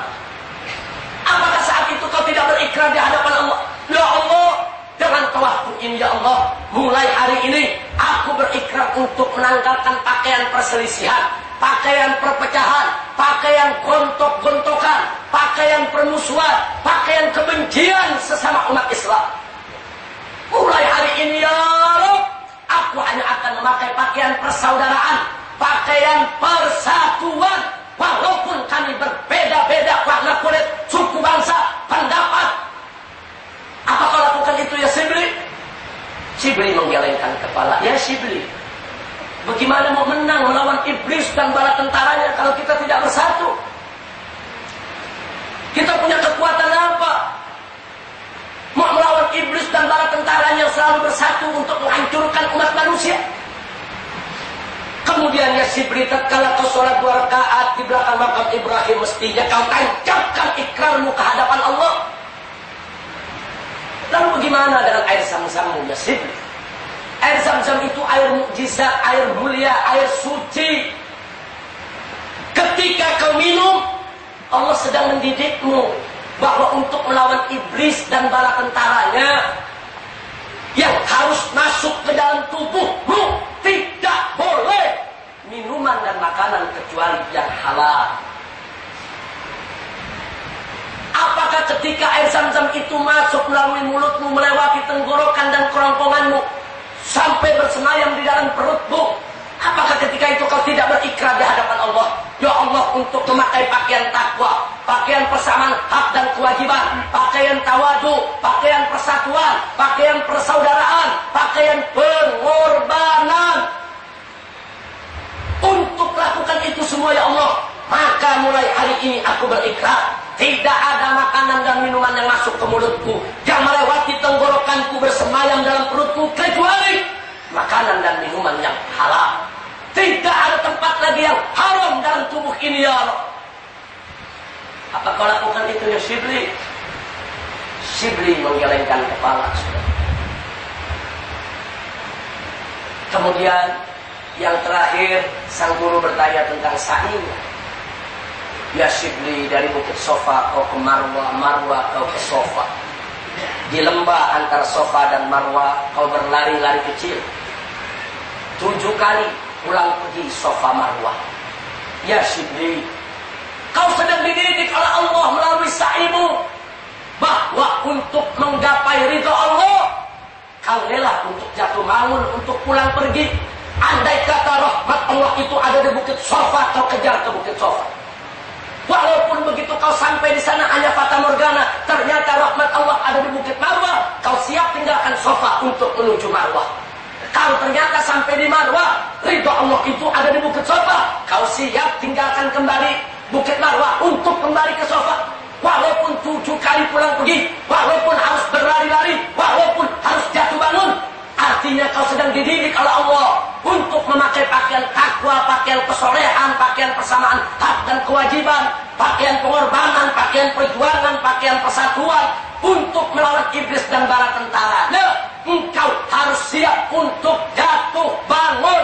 Apakah saat itu kau tidak berikrar di hadapan Allah? Ya Allah, dengan tawafku ini ya Allah, mulai hari ini aku berikrar untuk menanggalkan pakaian perselisihan, pakaian perpecahan, pakaian gontok-gontokan, pakaian permusuhan, pakaian kebencian sesama umat Islam. Mulai hari ini ya Allah, aku hanya akan memakai pakaian persaudaraan, pakaian persatuan, walaupun kami berbeda-beda warna kulit, suku bangsa, pendapat, apa kau lakukan itu ya Sibli? Sibli menggelengkan kepala. Ya Sibli. Bagaimana mau menang melawan iblis dan bala tentaranya kalau kita tidak bersatu? Kita punya kekuatan apa? Mau melawan iblis dan bala tentaranya selalu bersatu untuk menghancurkan umat manusia? Kemudian ya Sibli tatkala kau sholat dua rakaat di belakang makam Ibrahim mestinya kau tancapkan ikrarmu ke hadapan Allah. Lalu bagaimana dengan air zam-zam ya Sibli? Air zam-zam itu air mukjizat, air mulia, air suci. Ketika kau minum, Allah sedang mendidikmu bahwa untuk melawan iblis dan bala tentaranya yang harus masuk ke dalam tubuhmu tidak boleh minuman dan makanan kecuali yang halal. Apakah ketika air zam-zam itu masuk melalui mulutmu, melewati tenggorokan dan kerongkonganmu, sampai bersemayam di dalam perutmu, apakah ketika itu kau tidak berikrar di hadapan Allah? Ya Allah untuk memakai pakaian takwa, pakaian persamaan hak dan kewajiban, pakaian tawadu, pakaian persatuan, pakaian persaudaraan, pakaian pengorbanan. Untuk lakukan itu semua ya Allah, maka mulai hari ini aku berikrar tidak ada makanan dan minuman yang masuk ke mulutku. Yang melewati tenggorokanku bersemayam dalam perutku. Kecuali makanan dan minuman yang halal. Tidak ada tempat lagi yang haram dalam tubuh ini ya Allah. Apa kau lakukan itu ya Sibli? Sibli menggelengkan kepala. Kemudian yang terakhir sang guru bertanya tentang sa'inya. Ya Shibli dari Bukit Sofa kau ke Marwa, Marwa kau ke Sofa. Di lembah antara Sofa dan Marwa kau berlari-lari kecil. Tujuh kali pulang pergi Sofa Marwa. Ya Shibli, kau sedang dididik oleh Allah melalui sa'imu. Bahwa untuk menggapai ridho Allah, kau rela untuk jatuh bangun, untuk pulang pergi. Andai kata rahmat Allah itu ada di Bukit Sofa, kau kejar ke Bukit Sofa. Walaupun begitu kau sampai di sana hanya fata morgana, ternyata rahmat Allah ada di Bukit Marwah, kau siap tinggalkan sofa untuk menuju Marwah. Kalau ternyata sampai di Marwah, ridho Allah itu ada di Bukit Sofa, kau siap tinggalkan kembali Bukit Marwah untuk kembali ke sofa. Walaupun tujuh kali pulang pergi, walaupun harus berlari-lari, walaupun harus jatuh bangun, Artinya kau sedang dididik oleh Allah untuk memakai pakaian takwa, pakaian kesolehan, pakaian persamaan hak dan kewajiban, pakaian pengorbanan, pakaian perjuangan, pakaian persatuan untuk melawan iblis dan bala tentara. Nah, engkau harus siap untuk jatuh bangun,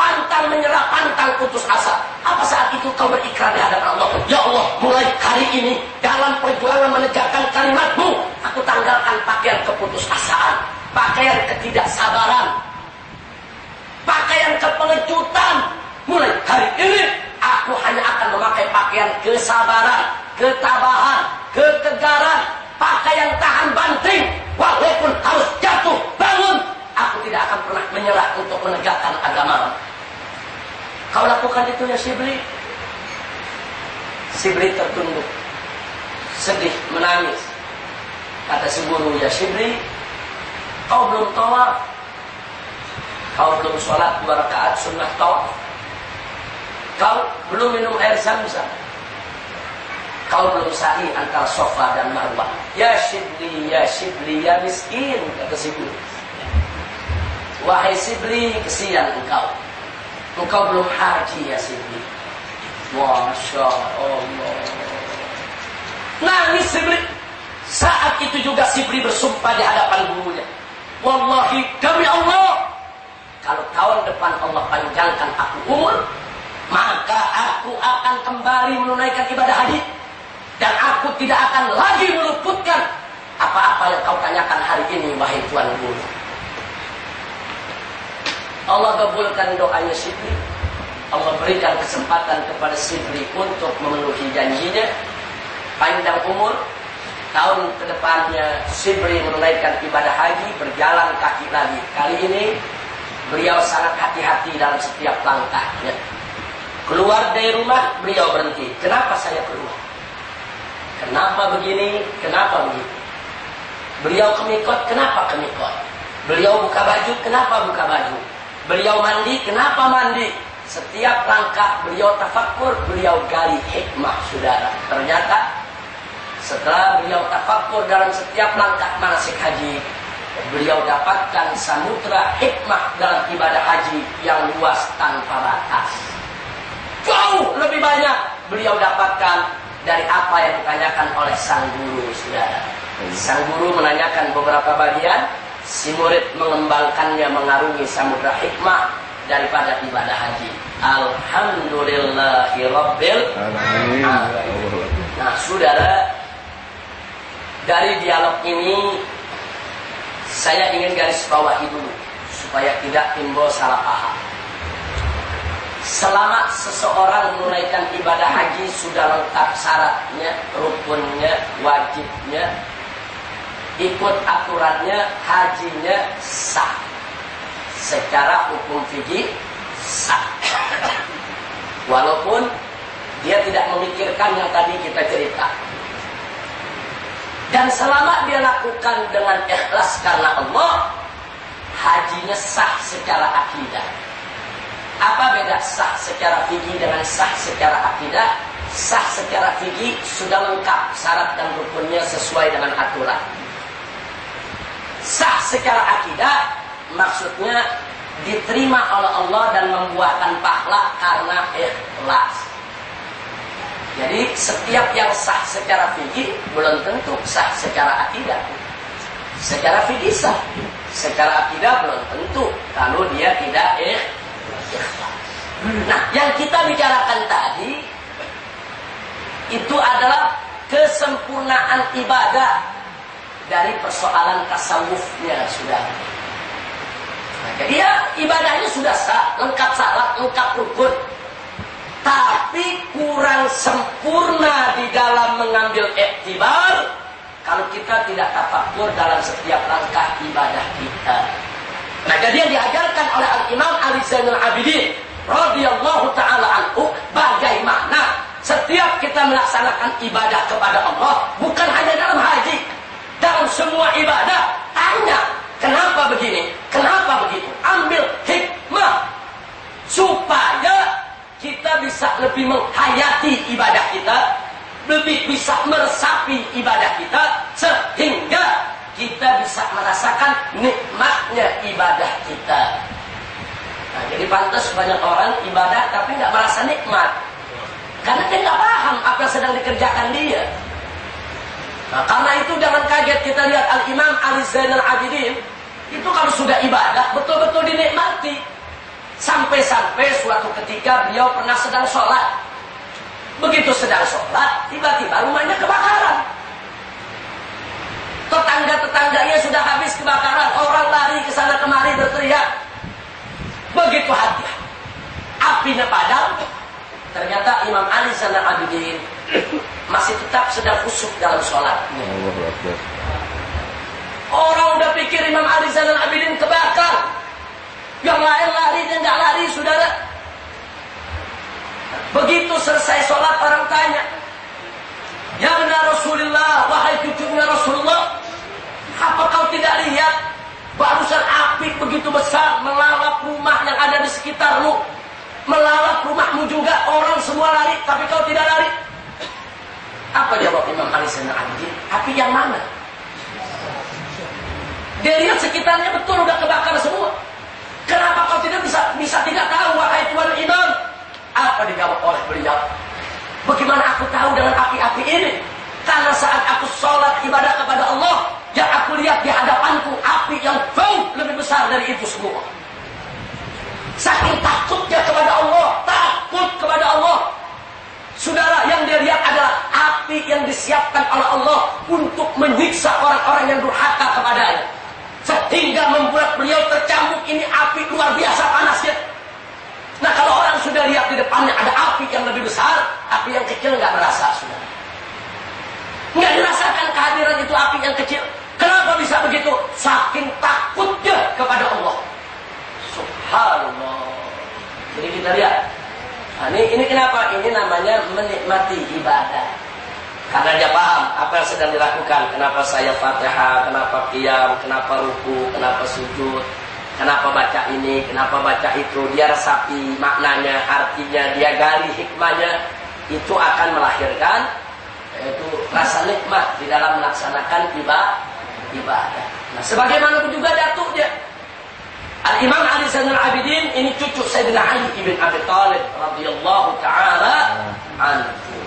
pantang menyerah, pantang putus asa. Apa saat itu kau berikrar di hadapan Allah? Ya Allah, mulai hari ini dalam perjuangan menegakkan kalimatmu, aku tanggalkan pakaian keputusasaan pakaian ketidaksabaran, pakaian kepengecutan. Mulai hari ini aku hanya akan memakai pakaian kesabaran, ketabahan, ketegaran, pakaian tahan banting. Walaupun harus jatuh bangun, aku tidak akan pernah menyerah untuk menegakkan agama. Kau lakukan itu ya Sibli. Sibli tertunduk, sedih, menangis. Kata si guru ya Sibli, Kau belum tawaf. Kau belum sholat dua rakaat sunnah tawaf. Kau belum minum air zam-zam. Kau belum sa'i antara sofa dan marwah. Ya shibli, ya shibli, ya miskin, kata si guru. Wahai sibli, kesian engkau. Engkau belum haji ya sibli. Masya Allah. Nangis sibli. Saat itu juga sibli bersumpah di hadapan gurunya. Wallahi demi Allah. Kalau tahun depan Allah panjangkan aku umur, maka aku akan kembali menunaikan ibadah haji. Dan aku tidak akan lagi meluputkan apa-apa yang kau tanyakan hari ini, wahai Tuan Guru. Allah kabulkan doanya Sibri. Allah berikan kesempatan kepada Sibri untuk memenuhi janjinya. Panjang umur, tahun ke depannya Sibri menunaikan ibadah haji berjalan kaki lagi. Kali ini beliau sangat hati-hati dalam setiap langkahnya. Keluar dari rumah beliau berhenti. Kenapa saya keluar? Kenapa begini? Kenapa begitu? Beliau kemikot, kenapa kemikot? Beliau buka baju, kenapa buka baju? Beliau mandi, kenapa mandi? Setiap langkah beliau tafakur, beliau gali hikmah, saudara. Ternyata setelah beliau tafakur dalam setiap langkah manasik haji, beliau dapatkan samudra hikmah dalam ibadah haji yang luas tanpa batas. Jauh lebih banyak beliau dapatkan dari apa yang ditanyakan oleh sang guru, saudara. Sang guru menanyakan beberapa bagian, si murid mengembangkannya mengarungi samudra hikmah daripada ibadah haji. Alhamdulillahirabbil alamin. Nah, saudara, dari dialog ini saya ingin garis bawahi dulu supaya tidak timbul salah paham. Selama seseorang menunaikan ibadah haji sudah lengkap syaratnya, rukunnya, wajibnya, ikut aturannya, hajinya sah. Secara hukum fikih sah. Walaupun dia tidak memikirkan yang tadi kita cerita dan selama dia lakukan dengan ikhlas karena Allah, hajinya sah secara akidah. Apa beda sah secara fikih dengan sah secara akidah? Sah secara fikih sudah lengkap syarat dan rukunnya sesuai dengan aturan. Sah secara akidah maksudnya diterima oleh Allah dan membuahkan pahala karena ikhlas. Jadi setiap yang sah secara fikih belum tentu sah secara akidah. Secara fikih sah, secara akidah belum tentu kalau dia tidak ikhlas. Nah, yang kita bicarakan tadi itu adalah kesempurnaan ibadah dari persoalan tasawufnya sudah. Jadi ya ibadahnya sudah sah, lengkap syarat, lengkap rukun tapi kurang sempurna di dalam mengambil iktibar kalau kita tidak tafakur dalam setiap langkah ibadah kita. Nah, jadi yang diajarkan oleh Al-Imam Ali Zainul Abidin radhiyallahu taala anhu bagaimana setiap kita melaksanakan ibadah kepada Allah bukan hanya dalam haji, dalam semua ibadah, tanya, kenapa begini? Kenapa begitu? Ambil hikmah supaya kita bisa lebih menghayati ibadah kita, lebih bisa meresapi ibadah kita sehingga kita bisa merasakan nikmatnya ibadah kita. Nah, jadi pantas banyak orang ibadah tapi nggak merasa nikmat. Karena dia nggak paham apa yang sedang dikerjakan dia. Nah, karena itu jangan kaget kita lihat Al-Imam Ali Zainal Abidin itu kalau sudah ibadah betul-betul dinikmati. Sampai-sampai suatu ketika beliau pernah sedang sholat. Begitu sedang sholat, tiba-tiba rumahnya kebakaran. Tetangga-tetangganya sudah habis kebakaran. Orang lari ke sana kemari berteriak. Begitu hati. Apinya padam, Ternyata Imam Ali Zainal Abidin masih tetap sedang khusyuk dalam sholat. Orang udah pikir Imam Ali Zainal Abidin kebakar. Yang lain lari dan nggak lari, saudara. Begitu selesai sholat orang tanya, Ya benar Rasulullah, wahai cucunya Rasulullah, apa kau tidak lihat barusan api begitu besar melalap rumah yang ada di sekitarmu? melalap rumahmu juga orang semua lari tapi kau tidak lari apa jawab Imam Ali Zainal Abidin api yang mana? Dia lihat sekitarnya betul udah kebakar semua. Kenapa kau tidak bisa bisa tidak tahu wahai Tuhan Imam? Apa dijawab oleh beliau? Bagaimana aku tahu dengan api-api ini? Karena saat aku sholat ibadah kepada Allah yang aku lihat di hadapanku api yang jauh lebih besar dari itu semua yang disiapkan oleh Allah untuk menyiksa orang-orang yang durhaka kepadanya. Sehingga membuat beliau tercambuk ini api luar biasa panasnya. Nah kalau orang sudah lihat di depannya ada api yang lebih besar, api yang kecil nggak merasa, saudara. Nggak dirasakan kehadiran itu api yang kecil. Kenapa bisa begitu? Saking takutnya kepada Allah. Subhanallah. Jadi kita lihat. Nah, ini, ini kenapa? Ini namanya menikmati ibadah. Karena dia paham apa yang sedang dilakukan. Kenapa saya fatihah, kenapa qiyam, kenapa ruku, kenapa sujud, kenapa baca ini, kenapa baca itu. Dia resapi maknanya, artinya, dia gali hikmahnya. Itu akan melahirkan yaitu rasa nikmat di dalam melaksanakan ibadah. Nah, sebagaimana juga datuknya. Al-Imam Ali Zainal Abidin ini cucu Sayyidina Ali ibn Abi Talib radhiyallahu taala anhu.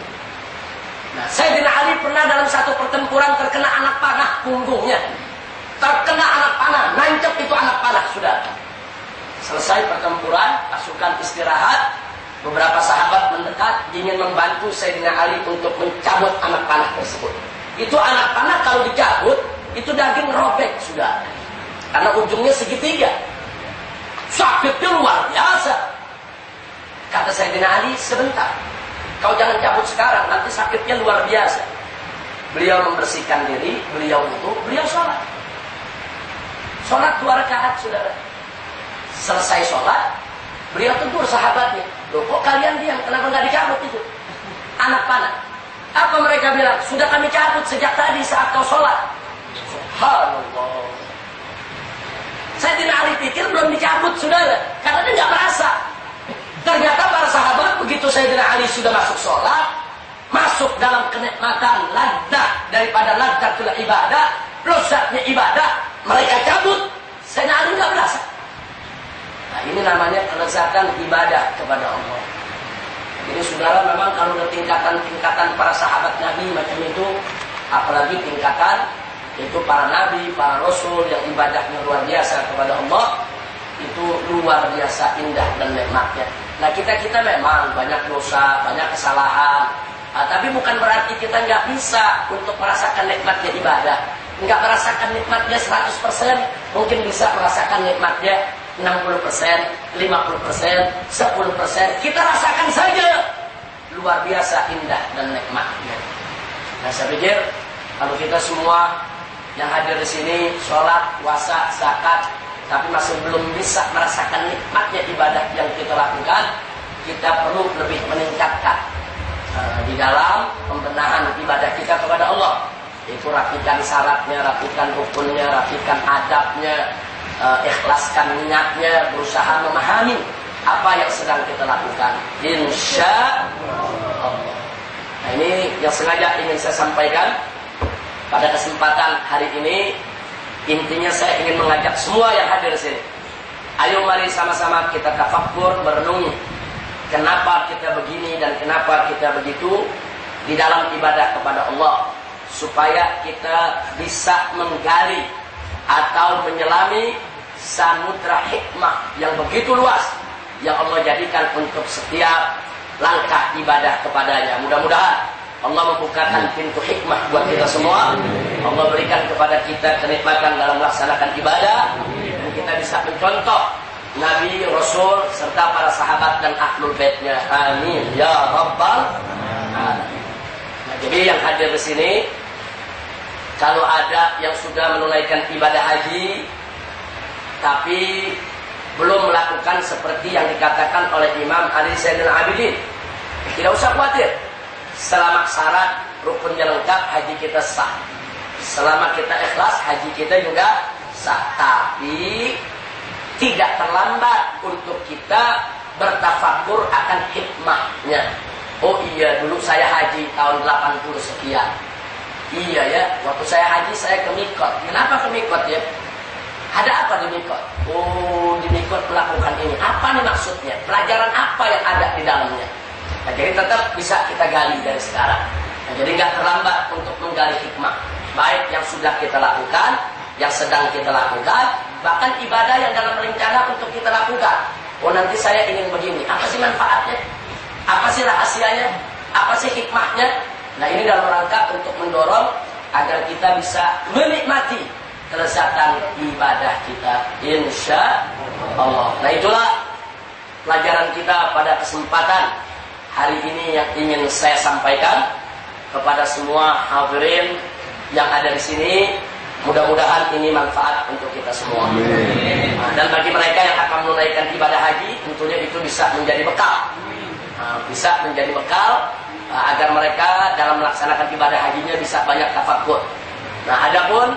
Sayyidina Ali pernah dalam satu pertempuran terkena anak panah punggungnya. Terkena anak panah, nancep itu anak panah sudah. Selesai pertempuran, pasukan istirahat, beberapa sahabat mendekat ingin membantu Sayyidina Ali untuk mencabut anak panah tersebut. Itu anak panah kalau dicabut, itu daging robek sudah. Karena ujungnya segitiga. Sakitnya luar biasa. Kata Sayyidina Ali, sebentar. Kau jangan cabut sekarang, nanti sakitnya luar biasa. Beliau membersihkan diri, beliau untuk, beliau sholat. Sholat dua rakaat, saudara. Selesai sholat, beliau tegur sahabatnya. Loh kok kalian diam, kenapa nggak dicabut itu? Anak panah. Apa mereka bilang? Sudah kami cabut sejak tadi saat kau sholat. Subhanallah. Saya tidak Ali pikir belum dicabut saudara. Karena dia nggak merasa. Ternyata para sahabat begitu tidak Ali sudah masuk sholat. Masuk dalam kenikmatan laddah daripada laddatul ibadah. Lezatnya ibadah. Mereka cabut. Saya Ali nggak merasa. Nah ini namanya kelezatan ibadah kepada Allah. Jadi saudara memang kalau ada tingkatan-tingkatan para sahabat Nabi macam itu. Apalagi tingkatan itu para nabi, para rasul yang ibadahnya luar biasa kepada Allah itu luar biasa indah dan nikmatnya. Nah kita kita memang banyak dosa, banyak kesalahan, nah, tapi bukan berarti kita nggak bisa untuk merasakan nikmatnya ibadah. Nggak merasakan nikmatnya 100%, mungkin bisa merasakan nikmatnya 60%, 50%, 10%. Kita rasakan saja luar biasa indah dan nikmatnya. Nah saya pikir kalau kita semua yang hadir di sini sholat, puasa, zakat, tapi masih belum bisa merasakan nikmatnya ibadah yang kita lakukan, kita perlu lebih meningkatkan uh, di dalam pembenahan ibadah kita kepada Allah. Itu rapikan syaratnya, rapikan rukunnya, rapikan adabnya, uh, ikhlaskan niatnya, berusaha memahami apa yang sedang kita lakukan. Insya Allah. Nah ini yang sengaja ingin saya sampaikan pada kesempatan hari ini. Intinya saya ingin mengajak semua yang hadir di sini. Ayo mari sama-sama kita tafakkur, merenungi kenapa kita begini dan kenapa kita begitu di dalam ibadah kepada Allah supaya kita bisa menggali atau menyelami samudra hikmah yang begitu luas yang Allah jadikan untuk setiap langkah ibadah kepadanya. Mudah-mudahan Allah membukakan pintu hikmah buat kita semua. Allah berikan kepada kita kenikmatan dalam melaksanakan ibadah dan kita bisa mencontoh Nabi, Rasul, serta para sahabat dan ahlul baitnya. Amin. Ya Rabbal. Nah, jadi yang hadir di sini, kalau ada yang sudah menunaikan ibadah haji, tapi belum melakukan seperti yang dikatakan oleh Imam Ali Zainal Abidin, tidak usah khawatir. Selama syarat rukunnya lengkap, haji kita sah. Selama kita ikhlas, haji kita juga sah. Tapi tidak terlambat untuk kita bertafakur akan hikmahnya. Oh iya, dulu saya haji tahun 80 sekian. Iya ya, waktu saya haji saya ke Mikot. Kenapa ke Mikot ya? Ada apa di Mikot? Oh, di Mikot melakukan ini. Apa nih maksudnya? Pelajaran apa yang ada di dalamnya? Nah, jadi tetap bisa kita gali dari sekarang. Nah, jadi nggak terlambat untuk menggali hikmah. Baik yang sudah kita lakukan, yang sedang kita lakukan, bahkan ibadah yang dalam rencana untuk kita lakukan. Oh nanti saya ingin begini, apa sih manfaatnya? Apa sih rahasianya? Apa sih hikmahnya? Nah ini dalam rangka untuk mendorong agar kita bisa menikmati kelezatan ibadah kita. Insya Allah. Nah itulah pelajaran kita pada kesempatan hari ini yang ingin saya sampaikan kepada semua hadirin yang ada di sini Mudah-mudahan ini manfaat untuk kita semua. Nah, dan bagi mereka yang akan menunaikan ibadah haji, tentunya itu bisa menjadi bekal. Nah, bisa menjadi bekal uh, agar mereka dalam melaksanakan ibadah hajinya bisa banyak tafakur. Nah, adapun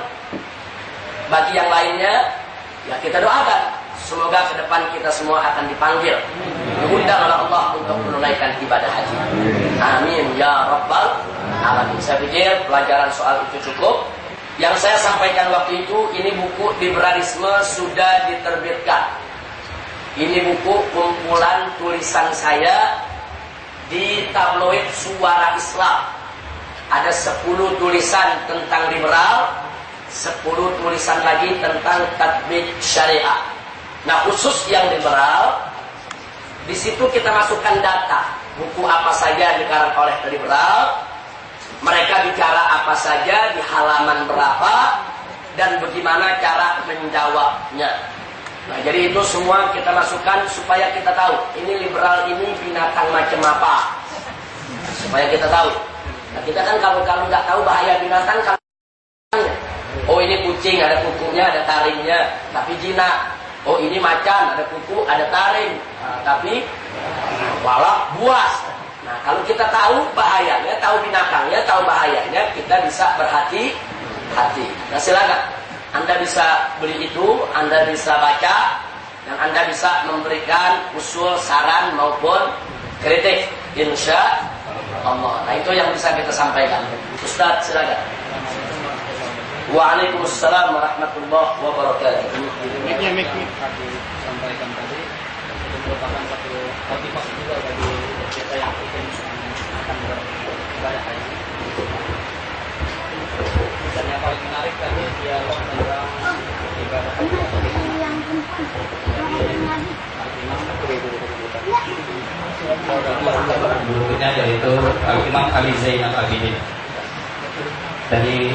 bagi yang lainnya, ya kita doakan semoga ke depan kita semua akan dipanggil, diundang oleh Allah untuk menunaikan ibadah haji. Amin ya rabbal alamin. Saya pikir pelajaran soal itu cukup. Yang saya sampaikan waktu itu, ini buku liberalisme sudah diterbitkan. Ini buku kumpulan tulisan saya di tabloid Suara Islam. Ada 10 tulisan tentang liberal, 10 tulisan lagi tentang tatbik syariah. Nah, khusus yang liberal, di situ kita masukkan data. Buku apa saja dikarang oleh liberal, mereka bicara apa saja di halaman berapa dan bagaimana cara menjawabnya. Nah, jadi itu semua kita masukkan supaya kita tahu ini liberal ini binatang macam apa. Supaya kita tahu. Nah, kita kan kalau kalau nggak tahu bahaya binatang kalau Oh ini kucing ada kukunya ada taringnya tapi jinak. Oh ini macan ada kuku ada taring nah, tapi walak buas Nah, kalau kita tahu bahayanya, tahu binatangnya, tahu bahayanya, kita bisa berhati-hati. Nah, silakan. Anda bisa beli itu, Anda bisa baca, dan Anda bisa memberikan usul, saran maupun kritik. Insya Allah. Nah, itu yang bisa kita sampaikan. Ustaz, silakan. Waalaikumsalam warahmatullahi wabarakatuh. Ini yang sampaikan tadi merupakan satu motivasi juga bagi kita yang ingin akan beribadah haji. Dan yang paling menarik tadi dialog tentang ibadah haji. Berikutnya yaitu Imam Ali Zainal Abidin. Dari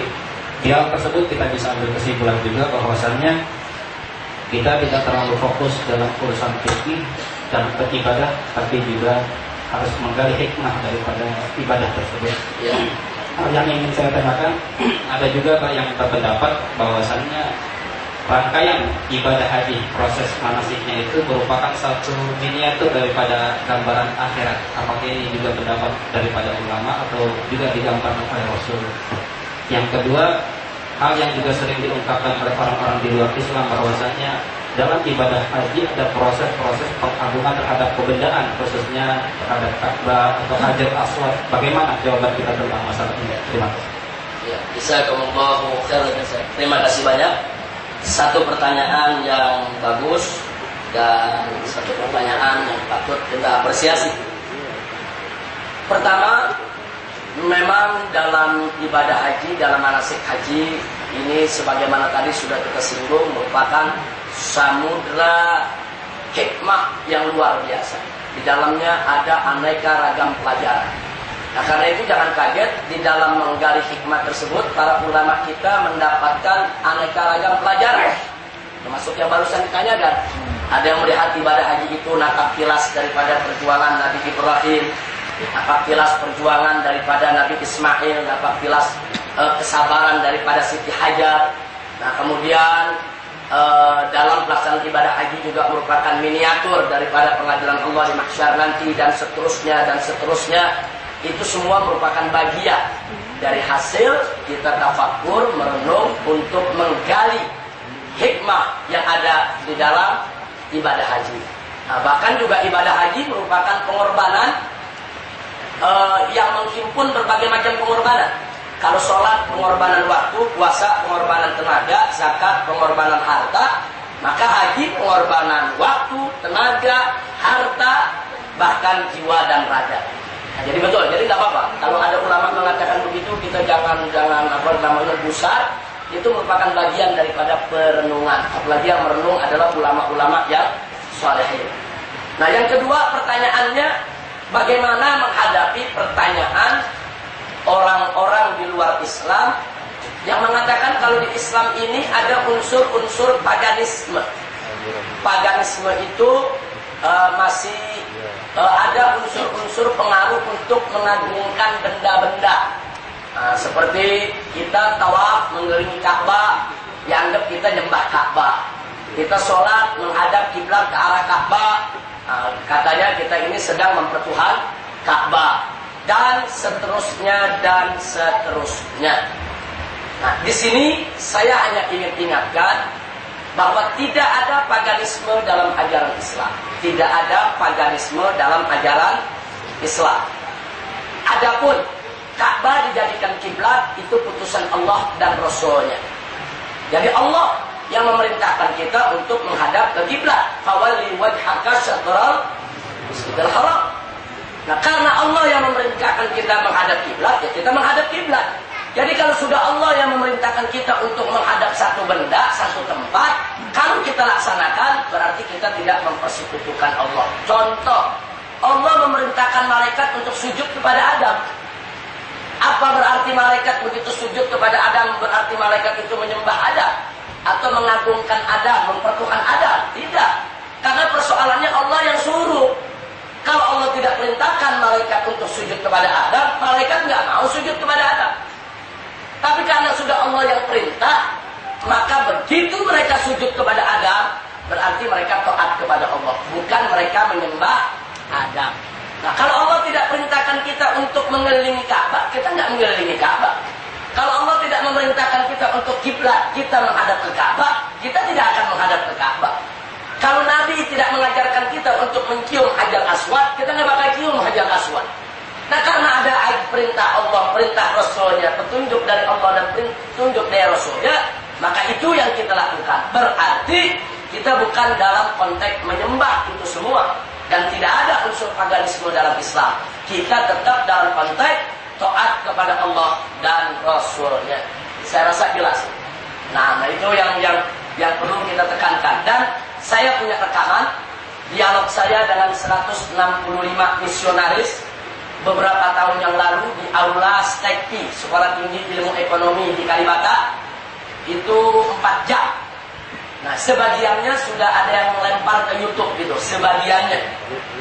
dialog tersebut kita bisa ambil kesimpulan juga bahwasannya kita tidak terlalu fokus dalam urusan fikih dan beribadah, tapi juga harus menggali hikmah daripada ibadah tersebut. Ya. Yang ingin saya tanyakan, ada juga Pak yang berpendapat bahwasannya rangkaian ibadah haji, proses manasiknya itu merupakan satu miniatur daripada gambaran akhirat. Apakah ini juga pendapat daripada ulama atau juga digambarkan oleh Rasul? Yang kedua, hal yang juga sering diungkapkan oleh orang-orang di luar Islam bahwasanya dalam ibadah haji ada proses-proses pengagungan terhadap kebendaan khususnya terhadap Ka'bah atau Hajar Aswad. Bagaimana jawaban kita tentang masalah ini? Terima kasih. Ya, bisa Terima kasih banyak. Satu pertanyaan yang bagus dan satu pertanyaan yang patut kita apresiasi. Pertama, memang dalam ibadah haji, dalam manasik haji ini sebagaimana tadi sudah kita singgung merupakan samudra hikmah yang luar biasa. Di dalamnya ada aneka ragam pelajaran. Nah karena itu jangan kaget di dalam menggali hikmah tersebut para ulama kita mendapatkan aneka ragam pelajaran. Termasuk yang barusan ditanyakan. Ada yang melihat ibadah haji itu nakap kilas daripada perjuangan Nabi Ibrahim, apa kilas perjuangan daripada Nabi Ismail, apa kilas uh, kesabaran daripada Siti Hajar. Nah, kemudian uh, dalam pelaksanaan ibadah haji juga merupakan miniatur daripada pengadilan Allah di mahsyar nanti dan seterusnya dan seterusnya. Itu semua merupakan bagian dari hasil kita tafakur, merenung untuk menggali hikmah yang ada di dalam ibadah haji. Nah, bahkan juga ibadah haji merupakan pengorbanan uh, yang menghimpun berbagai macam pengorbanan. Kalau sholat pengorbanan waktu, puasa pengorbanan tenaga, zakat pengorbanan harta, maka haji pengorbanan waktu, tenaga, harta, bahkan jiwa dan raga. Nah, jadi betul, jadi nggak apa-apa. Kalau ada ulama mengatakan begitu, kita jangan jangan apa namanya besar. Itu merupakan bagian daripada perenungan. Apalagi yang merenung adalah ulama-ulama yang solehin. Nah yang kedua pertanyaannya bagaimana menghadapi pertanyaan orang-orang di luar Islam yang mengatakan kalau di Islam ini ada unsur-unsur paganisme. Paganisme itu uh, masih uh, ada unsur-unsur pengaruh untuk mengagungkan benda-benda. Uh, seperti kita tawaf mengelilingi Ka'bah, dianggap kita nyembah Ka'bah. Kita sholat menghadap kiblat ke arah Ka'bah, katanya kita ini sedang mempertuhan Ka'bah dan seterusnya dan seterusnya. Nah, di sini saya hanya ingin ingatkan bahwa tidak ada paganisme dalam ajaran Islam. Tidak ada paganisme dalam ajaran Islam. Adapun Ka'bah dijadikan kiblat itu putusan Allah dan Rasulnya. Jadi Allah yang memerintahkan kita untuk menghadap ke kiblat. Fawali wajhaka masjidil haram. Nah, karena Allah yang memerintahkan kita menghadap kiblat, ya kita menghadap kiblat. Jadi kalau sudah Allah yang memerintahkan kita untuk menghadap satu benda, satu tempat, kalau kita laksanakan, berarti kita tidak mempersekutukan Allah. Contoh, Allah memerintahkan malaikat untuk sujud kepada Adam. Apa berarti malaikat begitu sujud kepada Adam? Berarti malaikat itu menyembah Adam atau mengagungkan Adam, mempertuhan Adam. Tidak. Karena persoalannya Allah yang suruh. Kalau Allah tidak perintahkan malaikat untuk sujud kepada Adam, malaikat nggak mau sujud kepada Adam. Tapi karena sudah Allah yang perintah, maka begitu mereka sujud kepada Adam, berarti mereka taat kepada Allah. Bukan mereka menyembah Adam. Nah, kalau Allah tidak perintahkan kita untuk mengelilingi Ka'bah, kita nggak mengelilingi Ka'bah. Kalau Allah tidak memerintahkan kita untuk kiblat, kita menghadap ke Ka'bah, kita tidak akan menghadap ke Ka'bah. Kalau Nabi tidak mengajarkan kita untuk mencium hajar aswad, kita nggak bakal cium hajar aswad. Nah karena ada perintah Allah, perintah Rasulnya, petunjuk dari Allah dan petunjuk dari Rasulnya, maka itu yang kita lakukan. Berarti kita bukan dalam konteks menyembah itu semua. Dan tidak ada unsur paganisme dalam Islam. Kita tetap dalam konteks taat kepada Allah dan Rasulnya. Saya rasa jelas. Nah, nah itu yang yang yang perlu kita tekankan. Dan saya punya rekaman dialog saya dengan 165 misionaris beberapa tahun yang lalu di Aula STEKI, Sekolah Tinggi Ilmu Ekonomi di Kalibata. Itu 4 jam. Nah, sebagiannya sudah ada yang melempar ke YouTube gitu, sebagiannya.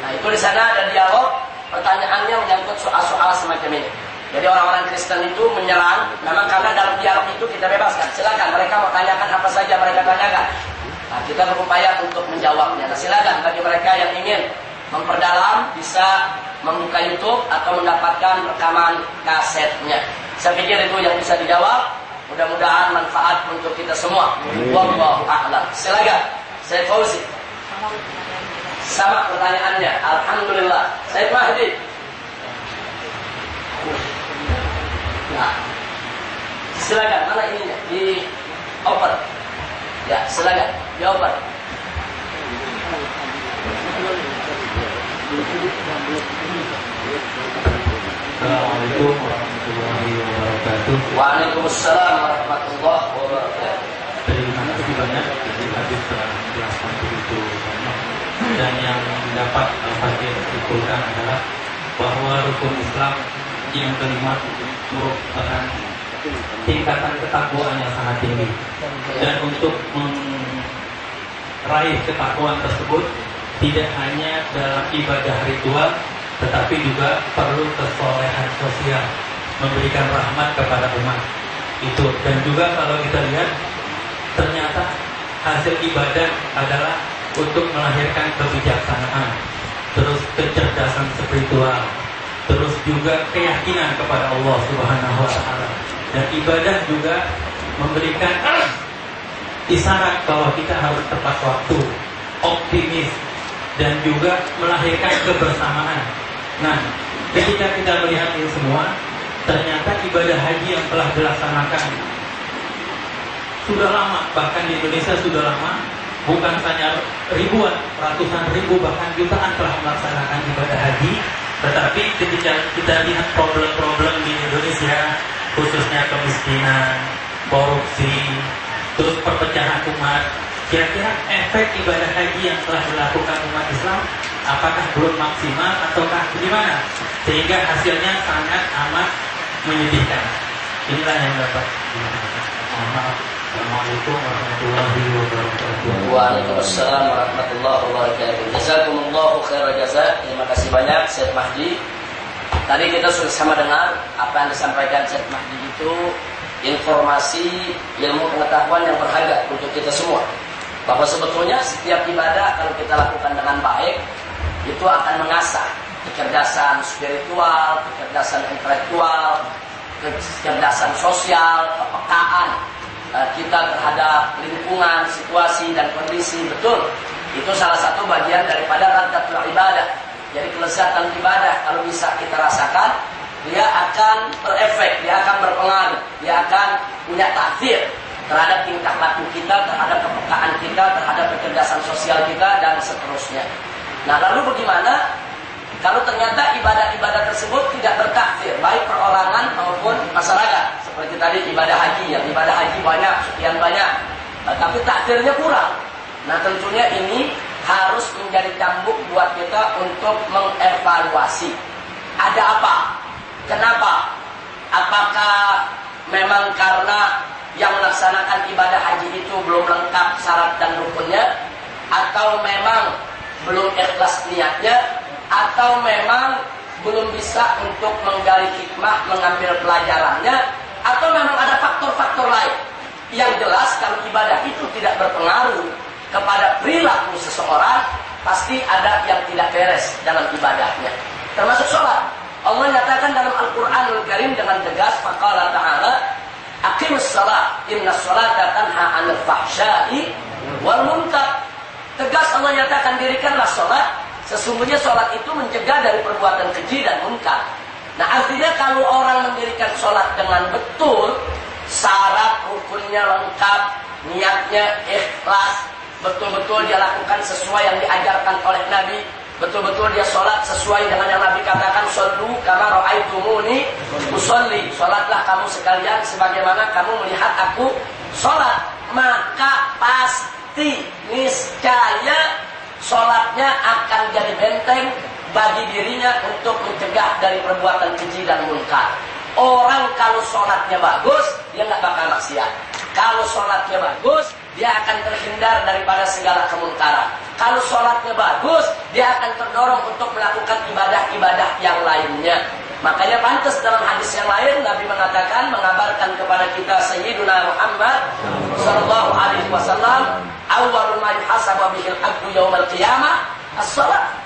Nah, itu di sana ada dialog, pertanyaannya menyangkut soal-soal semacam ini. Jadi orang-orang Kristen itu menyerang, memang karena dalam dialog itu kita bebaskan. Silakan mereka mau tanyakan apa saja mereka tanyakan. Nah, kita berupaya untuk menjawabnya. Nah, silakan bagi mereka yang ingin memperdalam bisa membuka YouTube atau mendapatkan rekaman kasetnya. Saya pikir itu yang bisa dijawab. Mudah-mudahan manfaat untuk kita semua. Wallahu a'lam. Silakan. Saya Fauzi. Sama pertanyaannya. Alhamdulillah. Saya Mahdi. Nah. Silakan. Mana ininya? Di open. Ya, silakan. Open. Assalamualaikum warahmatullahi wabarakatuh. Waalaikumsalam warahmatullahi wabarakatuh. Terima kasih banyak dari hadis telah menjelaskan begitu banyak dan yang dapat Al-Fatih simpulkan adalah bahwa rukun Islam yang kelima merupakan tingkatan ketakwaan yang sangat tinggi dan untuk meraih ketakwaan tersebut tidak hanya dalam ibadah ritual tetapi juga perlu kesolehan sosial memberikan rahmat kepada umat. Itu. Dan juga kalau kita lihat ternyata hasil ibadah adalah untuk melahirkan kebijaksanaan terus kecerdasan spiritual terus juga keyakinan kepada Allah Subhanahu wa taala. Dan ibadah juga memberikan *clears throat* isyarat bahwa kita harus tepat waktu optimis dan juga melahirkan kebersamaan Nah, ketika kita melihat ini semua, ternyata ibadah haji yang telah dilaksanakan sudah lama, bahkan di Indonesia sudah lama, bukan hanya ribuan, ratusan ribu, bahkan jutaan telah melaksanakan ibadah haji. Tetapi ketika kita lihat problem-problem di Indonesia, khususnya kemiskinan, korupsi, terus perpecahan umat, kira-kira efek ibadah haji yang telah dilakukan umat Islam apakah belum maksimal ataukah bagaimana? Sehingga hasilnya sangat amat menyedihkan. Inilah yang dapat Assalamualaikum warahmatullahi wabarakatuh Waalaikumsalam warahmatullahi wabarakatuh. Jazakumullahu khairan jazak. Terima kasih banyak Syed Mahdi. Tadi kita sudah sama dengar Apa yang disampaikan Syed Mahdi itu Informasi ilmu pengetahuan yang berharga Untuk kita semua Bahwa sebetulnya setiap ibadah Kalau kita lakukan dengan baik itu akan mengasah kecerdasan spiritual, kecerdasan intelektual, kecerdasan sosial, kepekaan eh, kita terhadap lingkungan, situasi dan kondisi betul. Itu salah satu bagian daripada radhatul ibadah. Jadi kelezatan ibadah kalau bisa kita rasakan, dia akan berefek, dia akan berpengaruh, dia akan punya takdir terhadap tingkah laku kita, terhadap kepekaan kita, terhadap kecerdasan sosial kita dan seterusnya. Nah lalu bagaimana? Kalau ternyata ibadah-ibadah tersebut tidak bertakdir baik perorangan maupun masyarakat. Seperti tadi ibadah haji yang ibadah haji banyak sekian banyak. Nah, tapi takdirnya kurang. Nah tentunya ini harus menjadi cambuk buat kita untuk mengevaluasi. Ada apa kenapa apakah memang karena yang melaksanakan ibadah haji itu belum lengkap syarat dan rukunnya atau memang belum ikhlas niatnya atau memang belum bisa untuk menggali hikmah, mengambil pelajarannya atau memang ada faktor-faktor lain. Yang jelas kalau ibadah itu tidak berpengaruh kepada perilaku seseorang, pasti ada yang tidak beres dalam ibadahnya. Termasuk sholat. Allah nyatakan dalam Al-Quranul Karim dengan tegas, faqala ta'ala, Aqimus salat, inna salata tanha anil fahsyai wal munkar. Tegas Allah nyatakan dirikanlah sholat. Sesungguhnya sholat itu mencegah dari perbuatan keji dan munkar. Nah artinya kalau orang mendirikan sholat dengan betul, syarat rukunnya lengkap, niatnya ikhlas, betul-betul dia lakukan sesuai yang diajarkan oleh Nabi, betul-betul dia sholat sesuai dengan yang Nabi katakan sallu kama ra'aitumuni usolli sholatlah kamu sekalian sebagaimana kamu melihat aku sholat maka pas pasti niscaya sholatnya akan jadi benteng bagi dirinya untuk mencegah dari perbuatan keji dan munkar. Orang kalau sholatnya bagus, dia nggak bakal maksiat. Kalau sholatnya bagus, dia akan terhindar daripada segala kemunkaran. Kalau sholatnya bagus, dia akan terdorong untuk melakukan ibadah-ibadah yang lainnya. Makanya pantas dalam hadis yang lain Nabi mengatakan mengabarkan kepada kita Sayyiduna Muhammad sallallahu alaihi wasallam awwalul ma yuhasabu bihil abdu yaumal qiyamah as-salat.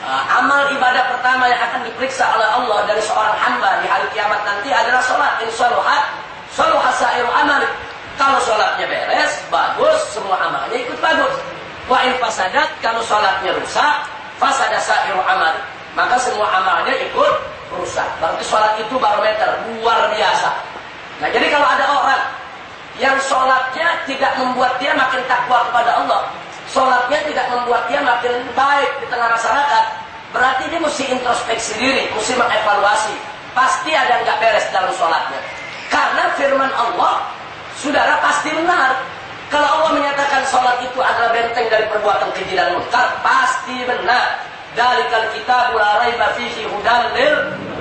Uh, amal ibadah pertama yang akan diperiksa oleh Allah dari seorang hamba di hari kiamat nanti adalah sholat. Insya Allah, sholat hasairu amal. Kalau sholatnya beres, bagus, semua amalnya ikut bagus. Wa in fasadat, kalau sholatnya rusak, fasada sairu amal. Maka semua amalnya ikut rusak. Berarti sholat itu barometer, luar biasa. Nah jadi kalau ada orang yang sholatnya tidak membuat dia makin takwa kepada Allah, sholatnya tidak membuat dia makin baik di tengah masyarakat, berarti dia mesti introspeksi diri, mesti mengevaluasi. Pasti ada yang nggak beres dalam sholatnya. Karena firman Allah, saudara pasti benar. Kalau Allah menyatakan sholat itu adalah benteng dari perbuatan keji dan munkar, pasti benar. Dari kita la raiba fihi hudan lil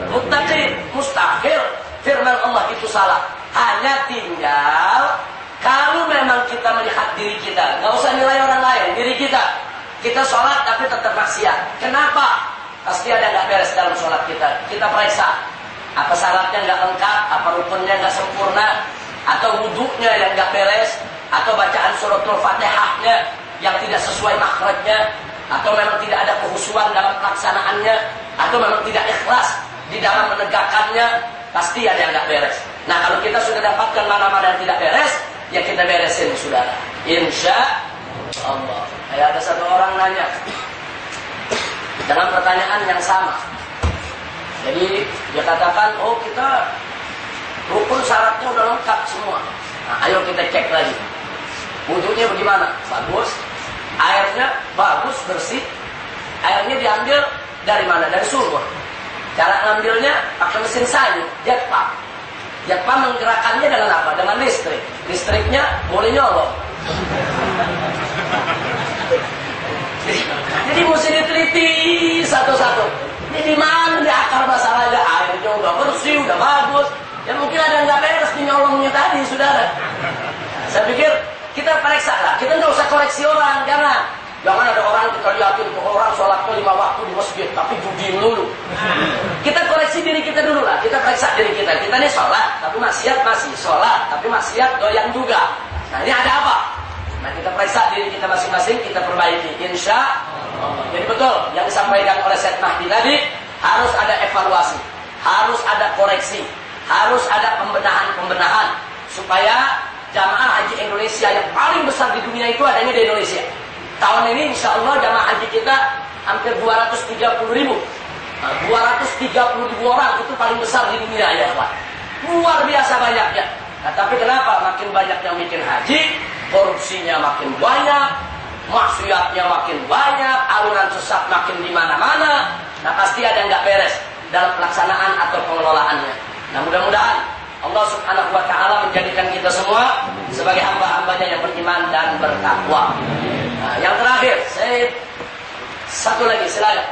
muttaqin. Mustahil firman Allah itu salah. Hanya tinggal kalau memang kita melihat diri kita, nggak usah nilai orang lain, diri kita. Kita sholat tapi tetap maksiat. Kenapa? Pasti ada nggak beres dalam sholat kita. Kita periksa. Apa syaratnya nggak lengkap, apa rukunnya nggak sempurna, atau wudhunya yang nggak beres, atau bacaan suratul fatihahnya yang tidak sesuai makhrajnya, atau memang tidak ada kehusuan dalam pelaksanaannya, atau memang tidak ikhlas di dalam menegakkannya, pasti ada yang nggak beres. Nah kalau kita sudah dapatkan mana-mana yang tidak beres, ya kita beresin saudara. Insya Allah. Kayak ada satu orang nanya dengan pertanyaan yang sama. Jadi dia katakan, oh kita rukun syaratnya udah lengkap semua. Nah, ayo kita cek lagi. Wudhunya bagaimana? Bagus. Airnya bagus, bersih. Airnya diambil dari mana? Dari sumur. Cara ngambilnya pakai mesin sayur, jet pump. Jet pump menggerakkannya dengan apa? Dengan listrik. Listriknya boleh nyolong. Jadi, *laughs* jadi mesti diteliti satu-satu. Ini di mana di akar masalahnya? Airnya udah bersih, udah bagus. Ya mungkin ada yang nggak beres di nyolongnya tadi, saudara. Saya pikir kita periksa lah. Kita nggak usah koreksi orang, jangan. Jangan ada orang kita lihatin orang sholatnya lima waktu di masjid, tapi judi dulu. Kita koreksi diri kita dulu lah. Kita periksa diri kita. Kita ini sholat, tapi maksiat masih sholat, tapi maksiat goyang juga. Nah ini ada apa? Nah kita periksa diri kita masing-masing, kita perbaiki. Insya Allah. Jadi betul yang disampaikan oleh Syed Mahdi tadi harus ada evaluasi, harus ada koreksi, harus ada pembenahan-pembenahan supaya jamaah haji Indonesia yang paling besar di dunia itu adanya di Indonesia. Tahun ini insya Allah jamaah haji kita hampir 230 ribu. Nah, 230 ribu orang itu paling besar di dunia ya Pak. Luar biasa banyaknya. Nah, tapi kenapa makin banyak yang bikin haji, korupsinya makin banyak, maksiatnya makin banyak, alunan sesat makin di mana-mana. Nah, pasti ada yang nggak beres dalam pelaksanaan atau pengelolaannya. Nah, mudah-mudahan Allah Subhanahu wa taala menjadikan kita semua sebagai hamba-hambanya yang beriman dan bertakwa. Nah, yang terakhir, saya satu lagi silakan.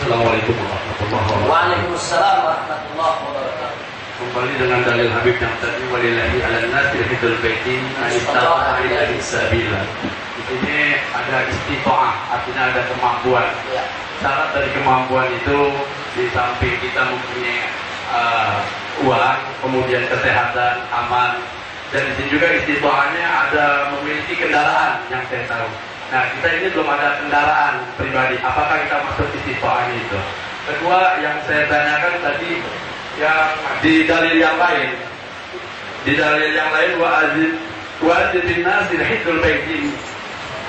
Assalamualaikum warahmatullahi wabarakatuh. Waalaikumsalam warahmatullahi wabarakatuh. Kembali dengan dalil Habib yang tadi walillahi ala nasi hidul baitin anistawa ilahi sabila. Di sini ada istiqoah, artinya ada kemampuan. Ya. Syarat dari kemampuan itu di samping kita mempunyai uh, uang, kemudian kesehatan, aman, dan di sini juga istiqoahnya ada memiliki kendaraan yang saya tahu. Nah kita ini belum ada kendaraan pribadi. Apakah kita masuk istiqoahnya itu? Kedua yang saya tanyakan tadi yang di dalil yang lain, di dalil yang lain wa azid wa nasi hidul baitin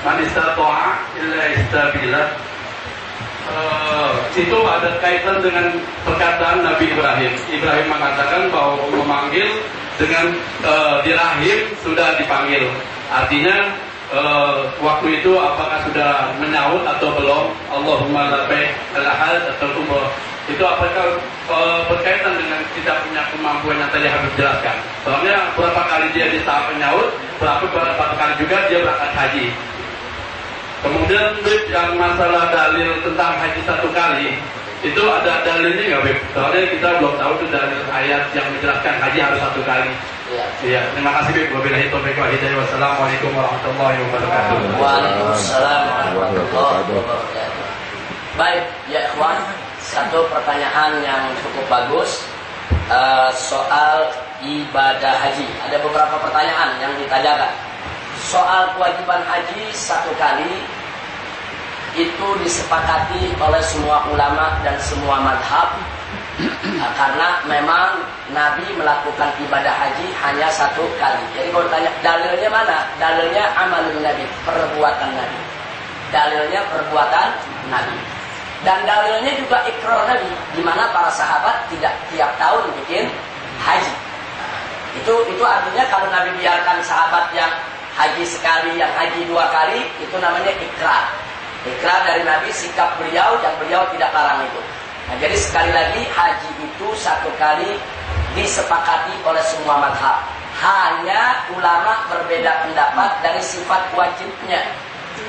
man istata'a illa istabila Eh, itu ada kaitan dengan perkataan Nabi Ibrahim. Ibrahim mengatakan bahwa memanggil dengan uh, di rahim sudah dipanggil. Artinya uh, waktu itu apakah sudah menyaut atau belum? Allahumma labbaik al-ahad atau umrah. Itu apakah uh, berkaitan dengan tidak punya kemampuan yang tadi harus jelaskan? Soalnya berapa kali dia di tahap menyaut, berapa berapa kali juga dia berangkat haji. Kemudian Bib yang masalah dalil tentang haji satu kali itu ada dalilnya nggak Bib? Soalnya kita belum tahu itu dalil ayat yang menjelaskan haji harus satu kali. Iya. Iya, terima kasih Bib. Wabillahi taufiq hidayah. Wassalamualaikum warahmatullahi wabarakatuh. Waalaikumsalam warahmatullahi wabarakatuh. Baik, ya ikhwan, satu pertanyaan yang cukup bagus uh, soal ibadah haji. Ada beberapa pertanyaan yang ditanyakan soal kewajiban haji satu kali itu disepakati oleh semua ulama dan semua madhab nah, karena memang Nabi melakukan ibadah haji hanya satu kali. Jadi kalau tanya dalilnya mana? Dalilnya amal Nabi, perbuatan Nabi. Dalilnya perbuatan Nabi. Dan dalilnya juga ikrar Nabi, di mana para sahabat tidak tiap tahun bikin haji. Itu itu artinya kalau Nabi biarkan sahabat yang haji sekali, yang haji dua kali, itu namanya ikrar. Ikrar dari Nabi sikap beliau yang beliau tidak larang itu. Nah, jadi sekali lagi haji itu satu kali disepakati oleh semua madhab. Hanya ulama berbeda pendapat dari sifat wajibnya.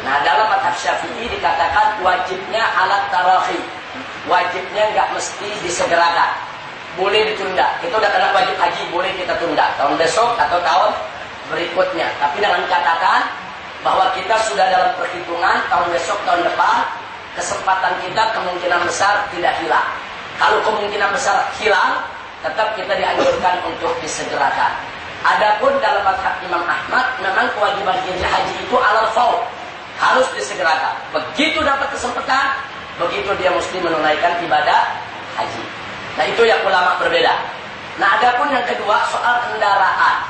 Nah dalam madhab syafi'i dikatakan wajibnya alat tarahi. Wajibnya nggak mesti disegerakan boleh ditunda. Itu udah kena wajib haji, boleh kita tunda tahun besok atau tahun berikutnya. Tapi dengan catatan bahwa kita sudah dalam perhitungan tahun besok, tahun depan, kesempatan kita kemungkinan besar tidak hilang. Kalau kemungkinan besar hilang, tetap kita dianjurkan untuk disegerakan. Adapun dalam madhab Imam Ahmad, memang kewajiban haji itu alal faul. Harus disegerakan. Begitu dapat kesempatan, begitu dia mesti menunaikan ibadah haji. Nah itu yang ulama berbeda. Nah adapun yang kedua soal kendaraan.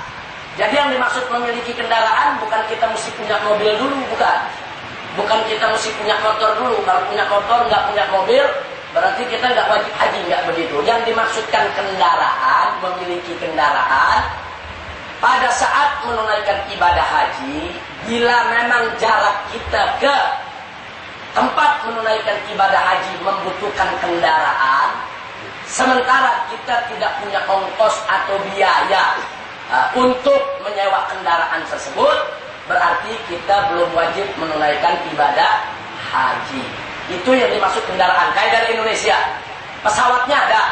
Jadi yang dimaksud memiliki kendaraan bukan kita mesti punya mobil dulu, bukan. Bukan kita mesti punya motor dulu. Kalau punya motor nggak punya mobil, berarti kita nggak wajib haji nggak begitu. Yang dimaksudkan kendaraan, memiliki kendaraan pada saat menunaikan ibadah haji, bila memang jarak kita ke tempat menunaikan ibadah haji membutuhkan kendaraan, Sementara kita tidak punya ongkos atau biaya uh, untuk menyewa kendaraan tersebut, berarti kita belum wajib menunaikan ibadah haji. Itu yang dimaksud kendaraan. Kayak dari Indonesia, pesawatnya ada,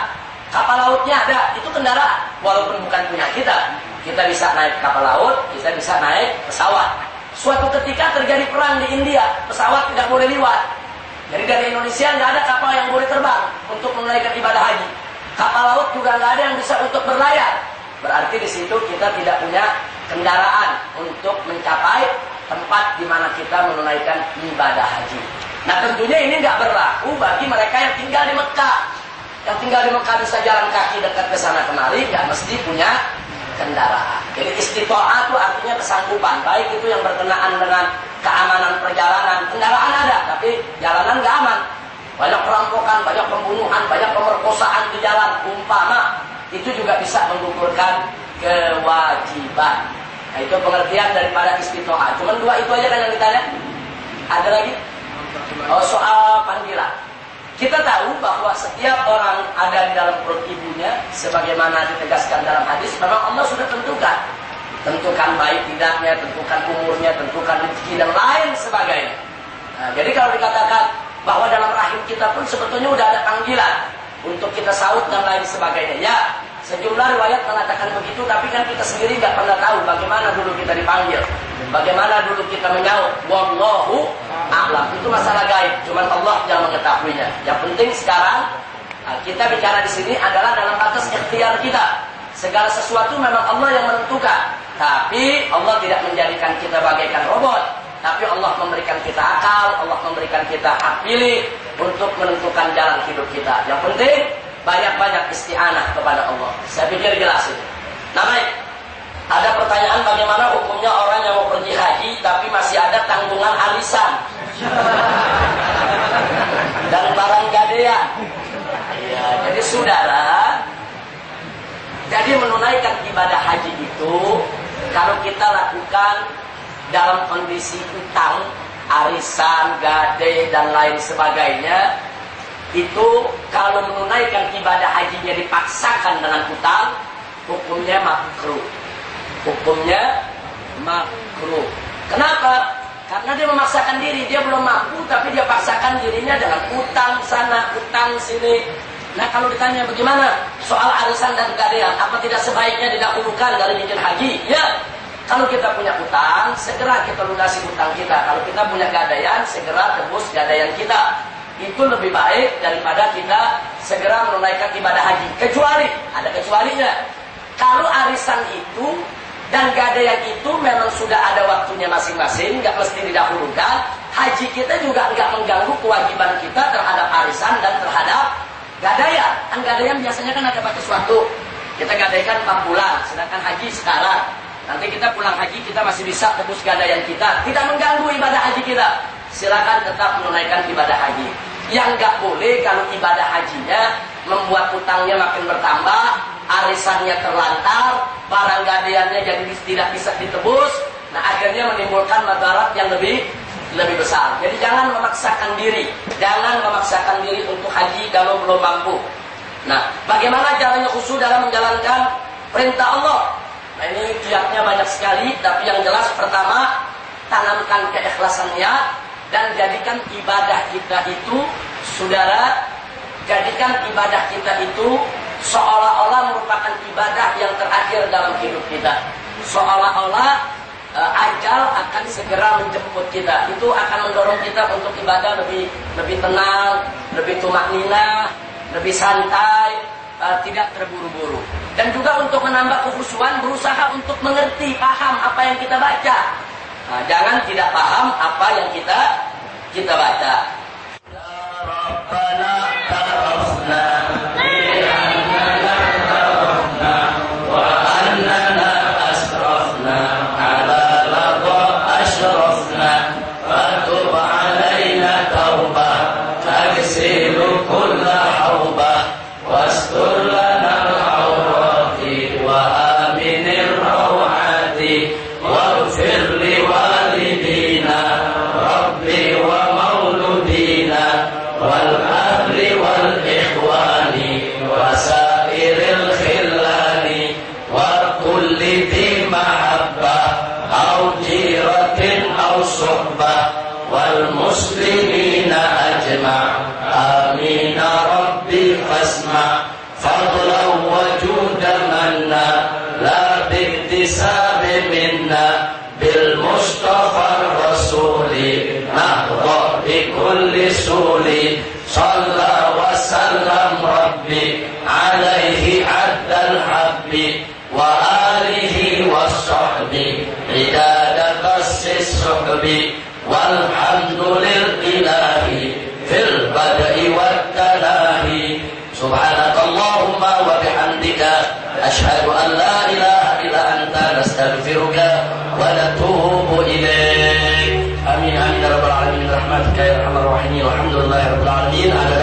kapal lautnya ada, itu kendaraan. Walaupun bukan punya kita, kita bisa naik kapal laut, kita bisa naik pesawat. Suatu ketika terjadi perang di India, pesawat tidak boleh lewat. Jadi dari Indonesia nggak ada kapal yang boleh terbang untuk menunaikan ibadah haji. Kapal laut juga nggak ada yang bisa untuk berlayar. Berarti di situ kita tidak punya kendaraan untuk mencapai tempat di mana kita menunaikan ibadah haji. Nah tentunya ini nggak berlaku bagi mereka yang tinggal di Mekah. Yang tinggal di Mekah bisa jalan kaki dekat ke sana kemari, nggak mesti punya kendaraan. Jadi istiqoah itu artinya kesanggupan, baik itu yang berkenaan dengan keamanan perjalanan. Kendaraan ada, tapi jalanan nggak aman. Banyak perampokan, banyak pembunuhan, banyak pemerkosaan di jalan. Umpama itu juga bisa menggugurkan kewajiban. Nah, itu pengertian daripada istiqoah. Cuma dua itu aja kan yang ditanya. Ada lagi? Oh, soal panggilan. Kita tahu bahwa setiap orang ada di dalam perut ibunya, sebagaimana ditegaskan dalam hadis, memang Allah sudah tentukan. Tentukan baik tidaknya, tentukan umurnya, tentukan rezeki dan lain sebagainya. Nah, jadi kalau dikatakan bahwa dalam rahim kita pun sebetulnya sudah ada panggilan untuk kita saut dan lain sebagainya. Ya, sejumlah riwayat mengatakan begitu, tapi kan kita sendiri nggak pernah tahu bagaimana dulu kita dipanggil, bagaimana dulu kita menyaut. Wallahu a'lam. Itu masalah gaib, cuman Allah yang mengetahuinya. Yang penting sekarang ah, kita bicara di sini adalah dalam batas ikhtiar kita. Segala sesuatu memang Allah yang menentukan. Tapi Allah tidak menjadikan kita bagaikan robot. Tapi Allah memberikan kita akal, Allah memberikan kita hak pilih untuk menentukan jalan hidup kita. Yang penting banyak-banyak isti'anah kepada Allah. Saya pikir jelas. Nah baik, ada pertanyaan bagaimana hukumnya orang yang mau pergi haji tapi masih ada tanggungan arisan *laughs* dan barang gadean. Ya, jadi saudara, jadi menunaikan ibadah haji itu kalau kita lakukan dalam kondisi utang, arisan, gade dan lain sebagainya, itu kalau menunaikan ibadah hajinya dipaksakan dengan utang, hukumnya makruh. Hukumnya makruh. Kenapa? Karena dia memaksakan diri, dia belum mampu tapi dia paksakan dirinya dengan utang sana, utang sini. Nah kalau ditanya bagaimana soal arisan dan gadean, apa tidak sebaiknya didahulukan dari bikin haji? Ya, kalau kita punya utang, segera kita lunasi utang kita. Kalau kita punya gadaian, segera tebus gadaian kita. Itu lebih baik daripada kita segera menunaikan ibadah haji. Kecuali, ada kecualinya. Kalau arisan itu Dan gadaian itu memang sudah ada waktunya masing-masing, nggak mesti didahulukan. Haji kita juga nggak mengganggu kewajiban kita terhadap arisan dan terhadap gadaian. Kan gadaian biasanya kan ada batas waktu. Kita gadaikan 4 bulan, sedangkan haji sekarang. Nanti kita pulang haji kita masih bisa tebus gadaian kita, tidak mengganggu ibadah haji kita. Silakan tetap menunaikan ibadah haji. Yang nggak boleh kalau ibadah hajinya membuat utangnya makin bertambah, arisannya terlantar, barang gadaiannya jadi tidak bisa ditebus, nah akhirnya menimbulkan madarat yang lebih lebih besar. Jadi jangan memaksakan diri, jangan memaksakan diri untuk haji kalau belum mampu. Nah, bagaimana caranya khusus dalam menjalankan perintah Allah? Nah, ini kiatnya banyak sekali, tapi yang jelas pertama tanamkan keikhlasannya dan jadikan ibadah kita itu, saudara, jadikan ibadah kita itu seolah-olah merupakan ibadah yang terakhir dalam hidup kita. Seolah-olah e, ajal akan segera menjemput kita. Itu akan mendorong kita untuk ibadah lebih lebih tenang, lebih tumak nina, lebih santai, e, tidak terburu-buru. Dan juga untuk menambah kekhusyuan berusaha untuk mengerti, paham apa yang kita baca. Nah, jangan tidak paham apa yang kita kita baca. Ya والحمد لله في البدء والتلاهي سبحانك اللهم وبحمدك أشهد أن لا إله إلا أنت نستغفرك ونتوب إليك برحمتك يا أرحم الراحمين والحمد لله رب العالمين. على